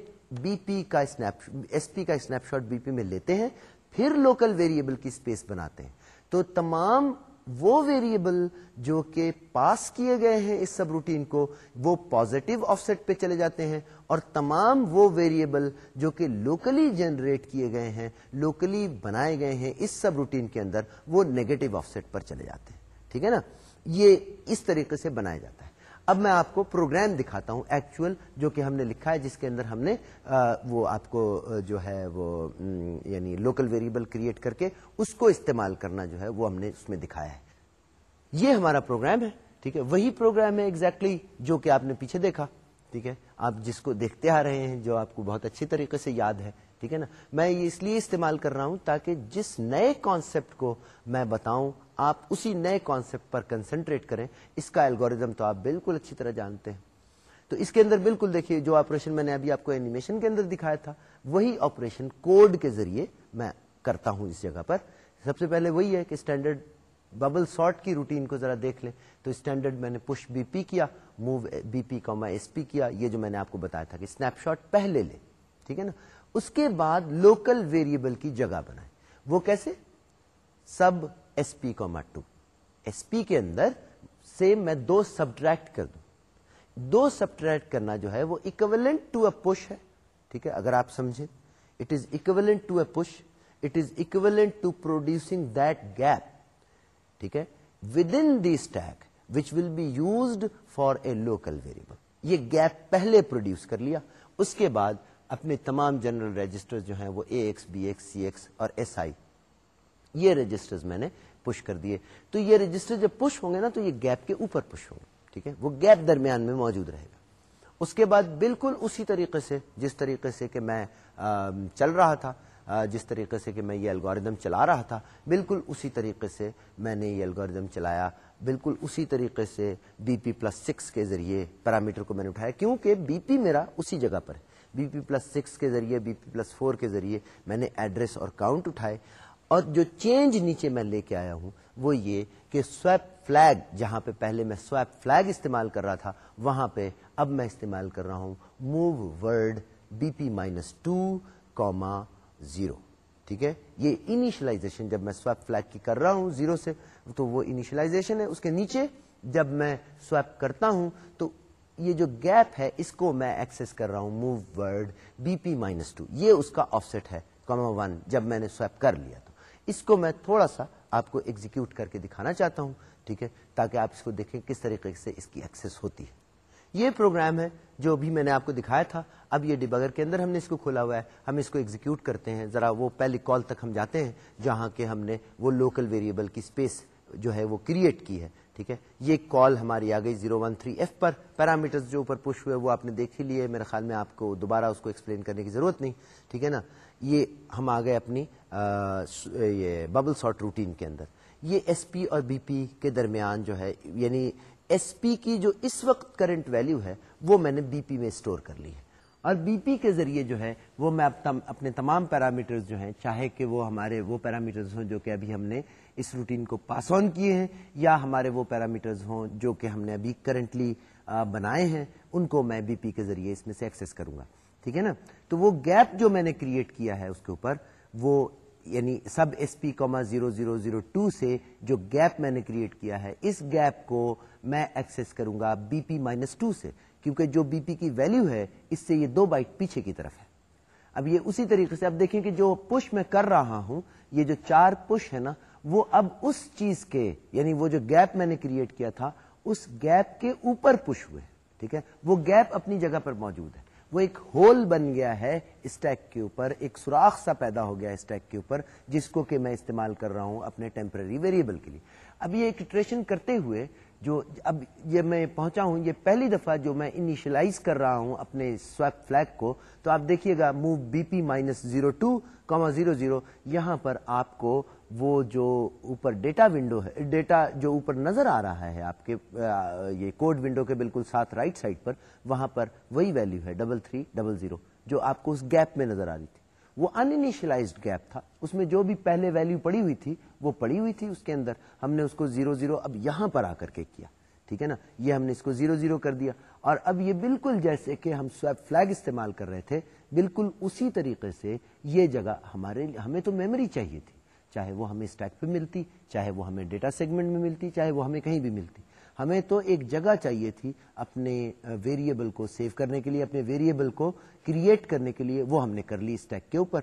S1: بی پی کا اسنیپ ایس پی کا اسنیپ شاٹ بی پی میں لیتے ہیں پھر لوکل ویریبل کی اسپیس بناتے ہیں۔ تو تمام وہ ویریبل جو کہ پاس کیے گئے ہیں اس سب روٹین کو، وہ پازیٹو آف سیٹ پہ چلے جاتے ہیں اور تمام وہ ویریبل جو کہ لوکلی جنریٹ کیے گئے ہیں لوکلی بنائے گئے ہیں اس سب روٹین کے اندر، وہ نیگیٹو آف سیٹ پر چلے جاتے ہیں۔ ٹھیک ہے نا؟ یہ اس طریقے سے بنایا جاتا ہے اب میں آپ کو پروگرام دکھاتا ہوں ایکچوئل جو کہ ہم نے لکھا ہے، جس کے اندر ہم نے وہ آپ کو جو ہے، وہ یعنی لوکل ویریبل کریٹ کر کے اس کو استعمال کرنا جو ہے، وہ ہم نے اس میں دکھایا ہے۔ یہ ہمارا پروگرام ہے، ٹھیک ہے؟ وہی پروگرام ہے ایگزیکٹلی جو کہ آپ نے پیچھے دیکھا، ٹھیک ہے؟ آپ جس کو دیکھتے آ رہے ہیں، جو آپ کو بہت اچھی طریقے سے یاد ہے ٹھیک ہے نا؟ میں یہ اس لیے استعمال کر رہا ہوں تاکہ جس نئے کانسیپٹ کو میں بتاؤں، آپ اسی نئے کانسیپٹ پر کنسنٹریٹ کریں۔ اس کا الگوریزم تو آپ بالکل اچھی طرح جانتے ہیں۔ تو اس کے اندر بالکل دیکھیے، جو آپریشن میں نے ابھی آپ کو اینیمیشن کے اندر دکھایا تھا، وہی آپریشن کوڈ کے ذریعے میں کرتا ہوں اس جگہ پر۔ سب سے پہلے وہی ہے کہ اسٹینڈرڈ ببل سارٹ کی روٹین کو ذرا دیکھ لیں۔ تو اسٹینڈرڈ میں نے پش بی پی کیا موو بی پی کا ایس پی کیا، یہ جو میں نے آپ کو بتایا تھا کہ اسنیپ شاٹ پہلے لے ٹھیک ہے نا؟ اس کے بعد لوکل ویریبل کی جگہ بنائے وہ کیسے؟ Sub S P comma two S P کے اندر سے میں دو سبٹریکٹ کر دوں۔ دو سبٹریکٹ کرنا جو ہے وہ اکولنٹ ٹو اے پش ہے۔ ٹھیک ہے؟ اگر آپ سمجھیں۔ It is equivalent to a push it is equivalent to producing that gap ٹھیک ہے؟ With in the stack which will be used for a local variable یہ گیپ پہلے پروڈیوس کر لیا۔ اس کے بعد اپنے تمام جنرل رجسٹر جو ہیں وہ A X B X C X اور ایس آئی یہ رجسٹر میں نے پش کر دیے. تو یہ رجسٹر جب پش ہوں گے نا تو یہ گیپ کے اوپر پش ہوں گے، ٹھیک ہے؟ وہ گیپ درمیان میں موجود رہے گا۔ اس کے بعد بالکل اسی طریقے سے، جس طریقے سے کہ میں چل رہا تھا جس طریقے سے کہ میں یہ الگوریدم چلا رہا تھا، بالکل اسی طریقے سے میں نے یہ الگوریدم چلایا۔ بالکل اسی طریقے سے بی پی پلس سکس کے ذریعے پیرامیٹر کو میں نے اٹھایا۔ کیونکہ بی پی میرا اسی جگہ پر ہے۔ بی پی پلس سکس کے ذریعے، بی پی پلس فور کے ذریعے میں نے ایڈریس اور کاؤنٹ اٹھائے۔ اور جو چینج نیچے میں لے کے آیا ہوں، وہ یہ کہ سویپ فلیگ، جہاں پہ پہلے میں سویپ فلیگ استعمال کر رہا تھا، وہاں پہ اب میں استعمال کر رہا ہوں move word B P minus two comma zero. ٹھیک ہے؟ یہ انیشلائزیشن جب میں سویپ فلیگ کی کر رہا ہوں زیرو سے، تو وہ انیشلائزیشن ہے۔ اس کے نیچے جب میں سویپ کرتا ہوں، تو یہ جو گیپ ہے، اس کو میں ایکسس کر رہا ہوں، move word, B P minus two, یہ اس کا آف سیٹ ہے کوما ون، جب میں نے سویپ کر لیا تو۔ اس کو میں تھوڑا سا آپ کو ایگزیکیوٹ کر کے دکھانا چاہتا ہوں، ٹھیک ہے؟ تاکہ آپ اس کو دیکھیں کس طریقے سے اس کی ایکسس ہوتی ہے۔ یہ پروگرام ہے جو بھی میں نے آپ کو دکھایا تھا۔ اب یہ ڈیبگر کے اندر ہم نے اس کو کھولا ہوا ہے۔ ہم اس کو ایگزیکیوٹ کرتے ہیں۔ ذرا وہ پہلی کال تک ہم جاتے ہیں جہاں کے ہم نے وہ لوکل ویریبل کی اسپیس جو ہے وہ کریٹ کی ہے۔ ٹھیک ہے؟ یہ کال ہماری آ گئی زیرو ون تھری ایف پر۔ پیرامیٹر جو اوپر پش ہوئے وہ آپ نے دیکھ ہی لیے۔ میرے خیال میں آپ کو دوبارہ اس کو ایکسپلین کرنے کی ضرورت نہیں، ٹھیک ہے نا؟ یہ ہم آ گئے اپنی یہ ببل سارٹ روٹین کے اندر۔ یہ ایس پی اور بی پی کے درمیان جو ہے یعنی ایس پی کی جو اس وقت کرنٹ ویلو ہے، وہ میں نے بی پی میں اسٹور کر لی ہے۔ اور بی پی کے ذریعے جو ہے، وہ میں اپنے تمام پیرامیٹرز جو ہیں، چاہے کہ وہ ہمارے، وہ پیرامیٹرز ہوں جو کہ ابھی ہم نے اس روٹین کو پاس آن کیے ہیں یا ہمارے وہ پیرامیٹرز ہوں جو کہ ہم نے ابھی کرنٹلی بنائے ہیں، ان کو میں بی پی کے ذریعے اس میں سے ایکسس کروں گا۔ ٹھیک ہے نا؟ تو وہ گیپ جو میں نے کریٹ کیا ہے اس کے اوپر، وہ یعنی sub S P comma zero zero zero two سے جو گیپ میں نے کریٹ کیا ہے، اس گیپ کو میں ایکسس کروں گا بی پی مائنس ٹو سے۔ کیونکہ جو بی پی کی ویلو ہے، اس سے یہ دو بائٹ پیچھے کی طرف ہے۔ اب یہ اسی طریقے سے، اب دیکھیں کہ جو پش میں کر رہا ہوں یہ جو چار پش ہے نا، وہ اب اس چیز کے یعنی وہ جو گیپ میں نے کریٹ کیا تھا، اس گیپ کے اوپر پش ہوئے، ٹھیک ہے؟ وہ گیپ اپنی جگہ پر موجود ہے۔ وہ ایک ہول بن گیا ہے اسٹیک کے اوپر، ایک سوراخ سا پیدا ہو گیا اسٹیک کے اوپر، جس کو کہ میں استعمال کر رہا ہوں اپنے ٹیمپرری ویریبل کے لیے۔ اب یہ ایک ٹریشن کرتے ہوئے جو اب یہ میں پہنچا ہوں، یہ پہلی دفعہ جو میں انیشلائز کر رہا ہوں اپنے سویپ فلیگ کو، تو آپ دیکھیے گا move B P minus zero two comma zero zero یہاں پر آپ کو وہ جو اوپر ڈیٹا ونڈو ہے ڈیٹا جو اوپر نظر آ رہا ہے آپ کے یہ کوڈ ونڈو کے بالکل ساتھ رائٹ سائڈ پر، وہاں پر وہی ویلو ہے ڈبل تھری ڈبل زیرو جو آپ کو اس گیپ میں نظر آ رہی تھی۔ وہ انشلائزڈ گیپ تھا۔ اس میں جو بھی پہلے ویلو پڑی ہوئی تھی، وہ پڑی ہوئی تھی اس کے اندر۔ ہم نے اس کو زیرو زیرو اب یہاں پر آ کر کے کیا۔ ٹھیک ہے نا؟ یہ ہم نے اس کو زیرو زیرو کر دیا۔ اور اب یہ بالکل جیسے کہ ہم سویپ فلیگ استعمال کر رہے تھے، بالکل اسی طریقے سے یہ جگہ ہمارے ہمیں تو میموری چاہیے تھی۔ چاہے وہ ہمیں اسٹیک پہ ملتی، چاہے وہ ہمیں ڈیٹا سیگمنٹ میں ملتی، چاہے وہ ہمیں کہیں بھی ملتی۔ ہمیں تو ایک جگہ چاہیے تھی اپنے ویریبل کو سیو کرنے کے لیے، اپنے ویریبل کو کریٹ کرنے کے لیے، وہ ہم نے کر لی اسٹیک کے اوپر،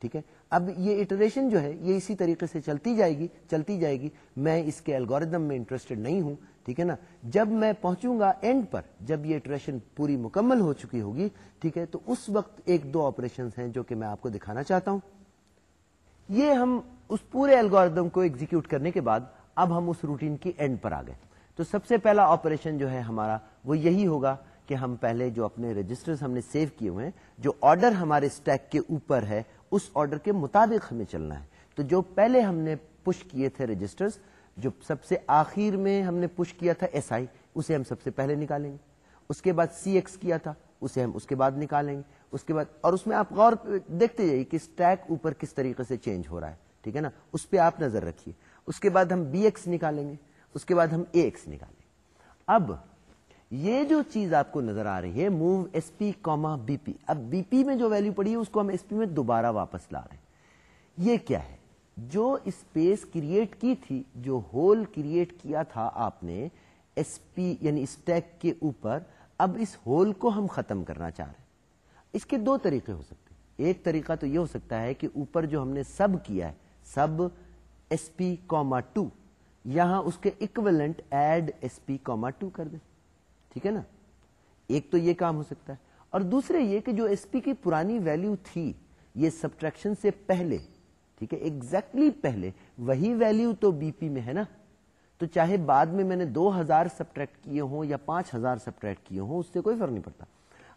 S1: ٹھیک ہے؟ اب یہ اٹریشن جو ہے، یہ اسی طریقے سے چلتی جائے گی، چلتی جائے گی۔ میں اس کے الگوریدم میں انٹرسٹڈ نہیں ہوں، ٹھیک ہے نا؟ جب میں پہنچوں گا اینڈ پر، جب یہ اٹریشن پوری مکمل ہو چکی ہوگی، ٹھیک ہے؟ تو اس وقت ایک دو آپریشن ہیں جو کہ میں آپ کو دکھانا چاہتا ہوں۔ یہ ہم اس پورے الگوریدم کو ایگزیکیوٹ کرنے کے بعد، اب ہم اس روٹین کی اینڈ پر آ گئے۔ تو سب سے پہلا آپریشن جو ہے ہمارا وہ یہی ہوگا کہ ہم پہلے جو اپنے رجسٹر ہم نے سیو کیے ہوئے ہیں، جو آرڈر ہمارے اسٹیک کے اوپر ہے، اس آرڈر کے مطابق ہمیں چلنا ہے۔ تو جو پہلے ہم نے پش کیے تھے رجسٹر جو سب سے آخر میں ہم نے پش کیا تھا ایس آئی اسے ہم سب سے پہلے نکالیں گے۔ اس کے بعد سی ایکس کیا تھا، اسے ہم اس کے بعد نکالیں گے۔ اس کے بعد، اور اس میں آپ غور دیکھتے جائیے کہ اسٹیک اوپر کس طریقے سے چینج ہو رہا ہے، ٹھیک ہے نا؟ اس پہ آپ نظر رکھیے۔ اس کے بعد ہم بی ایکس نکالیں گے۔ اس کے بعد ہم اے ایکس نکالیں۔ اب یہ جو چیز آپ کو نظر آ رہی ہے move S P comma B P اب بی پی میں جو ویلو پڑی ہے، اس کو ہم ایس پی میں دوبارہ واپس لا رہے ہیں۔ یہ کیا ہے؟ جو اسپیس کریٹ کی تھی، جو ہول کریٹ کیا تھا آپ نے ایس پی یعنی اسٹیک کے اوپر، اب اس ہول کو ہم ختم کرنا چاہ رہے ہیں۔ اس کے دو طریقے ہو سکتے ہیں۔ ایک طریقہ تو یہ ہو سکتا ہے کہ اوپر جو ہم نے سب کیا ہے سب ایس پی کوما ٹو یہاں اس کے equivalent add S P comma two کر دیں۔ ٹھیک ہے نا؟ ایک تو یہ کام ہو سکتا ہے۔ اور دوسرے یہ کہ جو ایس پی کی پرانی ویلو تھی، یہ سبٹریکشن سے پہلے، ٹھیک ہے ایگزیکٹلی پہلے، وہی ویلو تو بی پی میں ہے نا۔ تو چاہے بعد میں میں نے دو ہزار سبٹریکٹ کیے ہوں یا پانچ ہزار سبٹریکٹ کیے ہوں، اس سے کوئی فرق نہیں پڑتا۔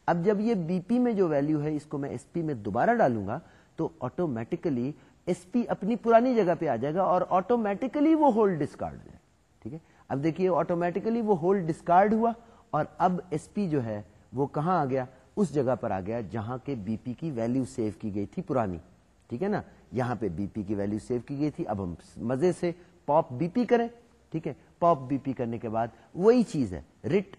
S1: اب جب یہ بی پی میں جو ویلو ہے، اس کو میں ایس پی میں دوبارہ ڈالوں گا، تو آٹومیٹکلی ایس پی اپنی پرانی جگہ پہ آ جائے گا اور آٹومیٹکلی وہ ہولڈ ڈسکارڈ جائے ٹھیک ہے؟ اب دیکھیے آٹومیٹکلی وہ ہولڈ ڈسکارڈ ہوا اور اب ایس پی جو ہے وہ کہاں آ گیا؟ اس جگہ پر آ گیا جہاں کے بی پی کی ویلو سیو کی گئی تھی پرانی۔ ٹھیک ہے نا؟ یہاں پہ بی پی کی ویلو سیو کی گئی تھی۔ اب ہم مزے سے پاپ بی پی کریں۔ ٹھیک ہے؟ پاپ بی پی کرنے کے بعد وہی چیز ہے۔ Ret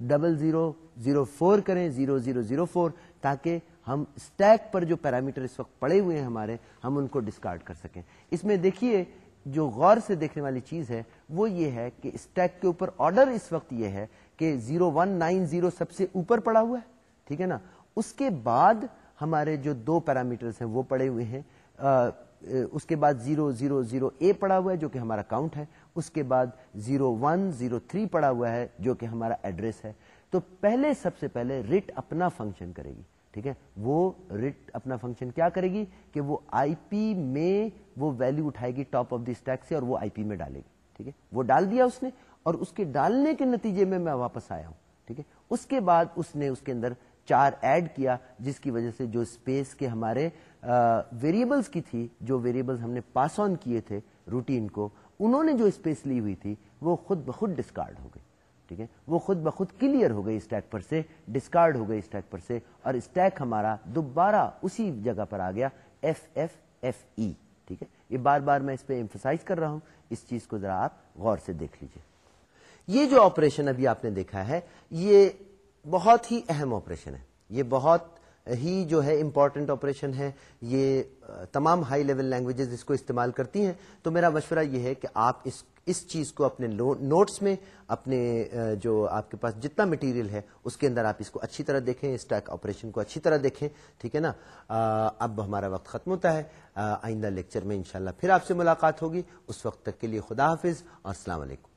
S1: double zero zero four کریں زیرو زیرو زیرو فور تاکہ ہم اسٹیک پر جو پیرامیٹر اس وقت پڑے ہوئے ہیں ہمارے، ہم ان کو ڈسکارڈ کر سکیں۔ اس میں دیکھیے، جو غور سے دیکھنے والی چیز ہے، وہ یہ ہے کہ اسٹیک کے اوپر آرڈر اس وقت یہ ہے کہ زیرو ون نائن زیرو سب سے اوپر پڑا ہوا ہے، ٹھیک ہے نا؟ اس کے بعد ہمارے جو دو پیرامیٹرز ہیں، وہ پڑے ہوئے ہیں۔ اس کے بعد زیرو زیرو زیرو اے پڑا ہوا ہے، جو کہ ہمارا کاؤنٹ ہے۔ اس کے بعد زیرو ون زیرو تھری پڑا ہوا ہے، جو کہ ہمارا ایڈریس ہے۔ تو پہلے سب سے پہلے ریٹ اپنا فنکشن کرے گی۔ ٹھیک ہے؟ وہ ریٹ اپنا فنکشن کیا کرے گی کہ وہ آئی پی میں وہ ویلو اٹھائے گی ٹاپ آف دی اسٹیک سے اور وہ آئی پی میں ڈالے گی، ٹھیک ہے؟ وہ ڈال دیا اس نے اور اس کے ڈالنے کے نتیجے میں میں واپس آیا ہوں، ٹھیک ہے؟ اس کے بعد اس نے اس کے اندر چار ایڈ کیا، جس کی وجہ سے جو اسپیس کے ہمارے ویریبلس کی تھی، جو ویریبلس ہم نے پاس آن کیے تھے روٹین کو، انہوں نے جو اسپیس لی ہوئی تھی وہ خود بخود ڈسکارڈ ہو گئی۔ ٹھیک ہے؟ وہ خود بخود کلیئر ہو گئی اسٹیک پر سے ڈسکارڈ ہو گئی اسٹیک پر سے، اور اسٹیک ہمارا دوبارہ اسی جگہ پر آ گیا ایف ایف ایف ای ٹھیک ہے؟ یہ بار بار میں اس پہ ایمفسائز کر رہا ہوں، اس چیز کو ذرا آپ غور سے دیکھ لیجیے۔ یہ جو آپریشن ابھی آپ نے دیکھا ہے، یہ بہت ہی اہم آپریشن ہے۔ یہ بہت ہی جو ہے امپورٹنٹ آپریشن ہے۔ یہ تمام ہائی لیول لینگویجز اس کو استعمال کرتی ہیں۔ تو میرا مشورہ یہ ہے کہ آپ اس اس چیز کو اپنے نوٹس میں، اپنے جو آپ کے پاس جتنا مٹیریل ہے، اس کے اندر آپ اس کو اچھی طرح دیکھیں اسٹیک آپریشن کو اچھی طرح دیکھیں، ٹھیک ہے نا؟ اب ہمارا وقت ختم ہوتا ہے۔ آئندہ لیکچر میں انشاءاللہ پھر آپ سے ملاقات ہوگی۔ اس وقت تک کے لیے خدا حافظ اور السلام علیکم۔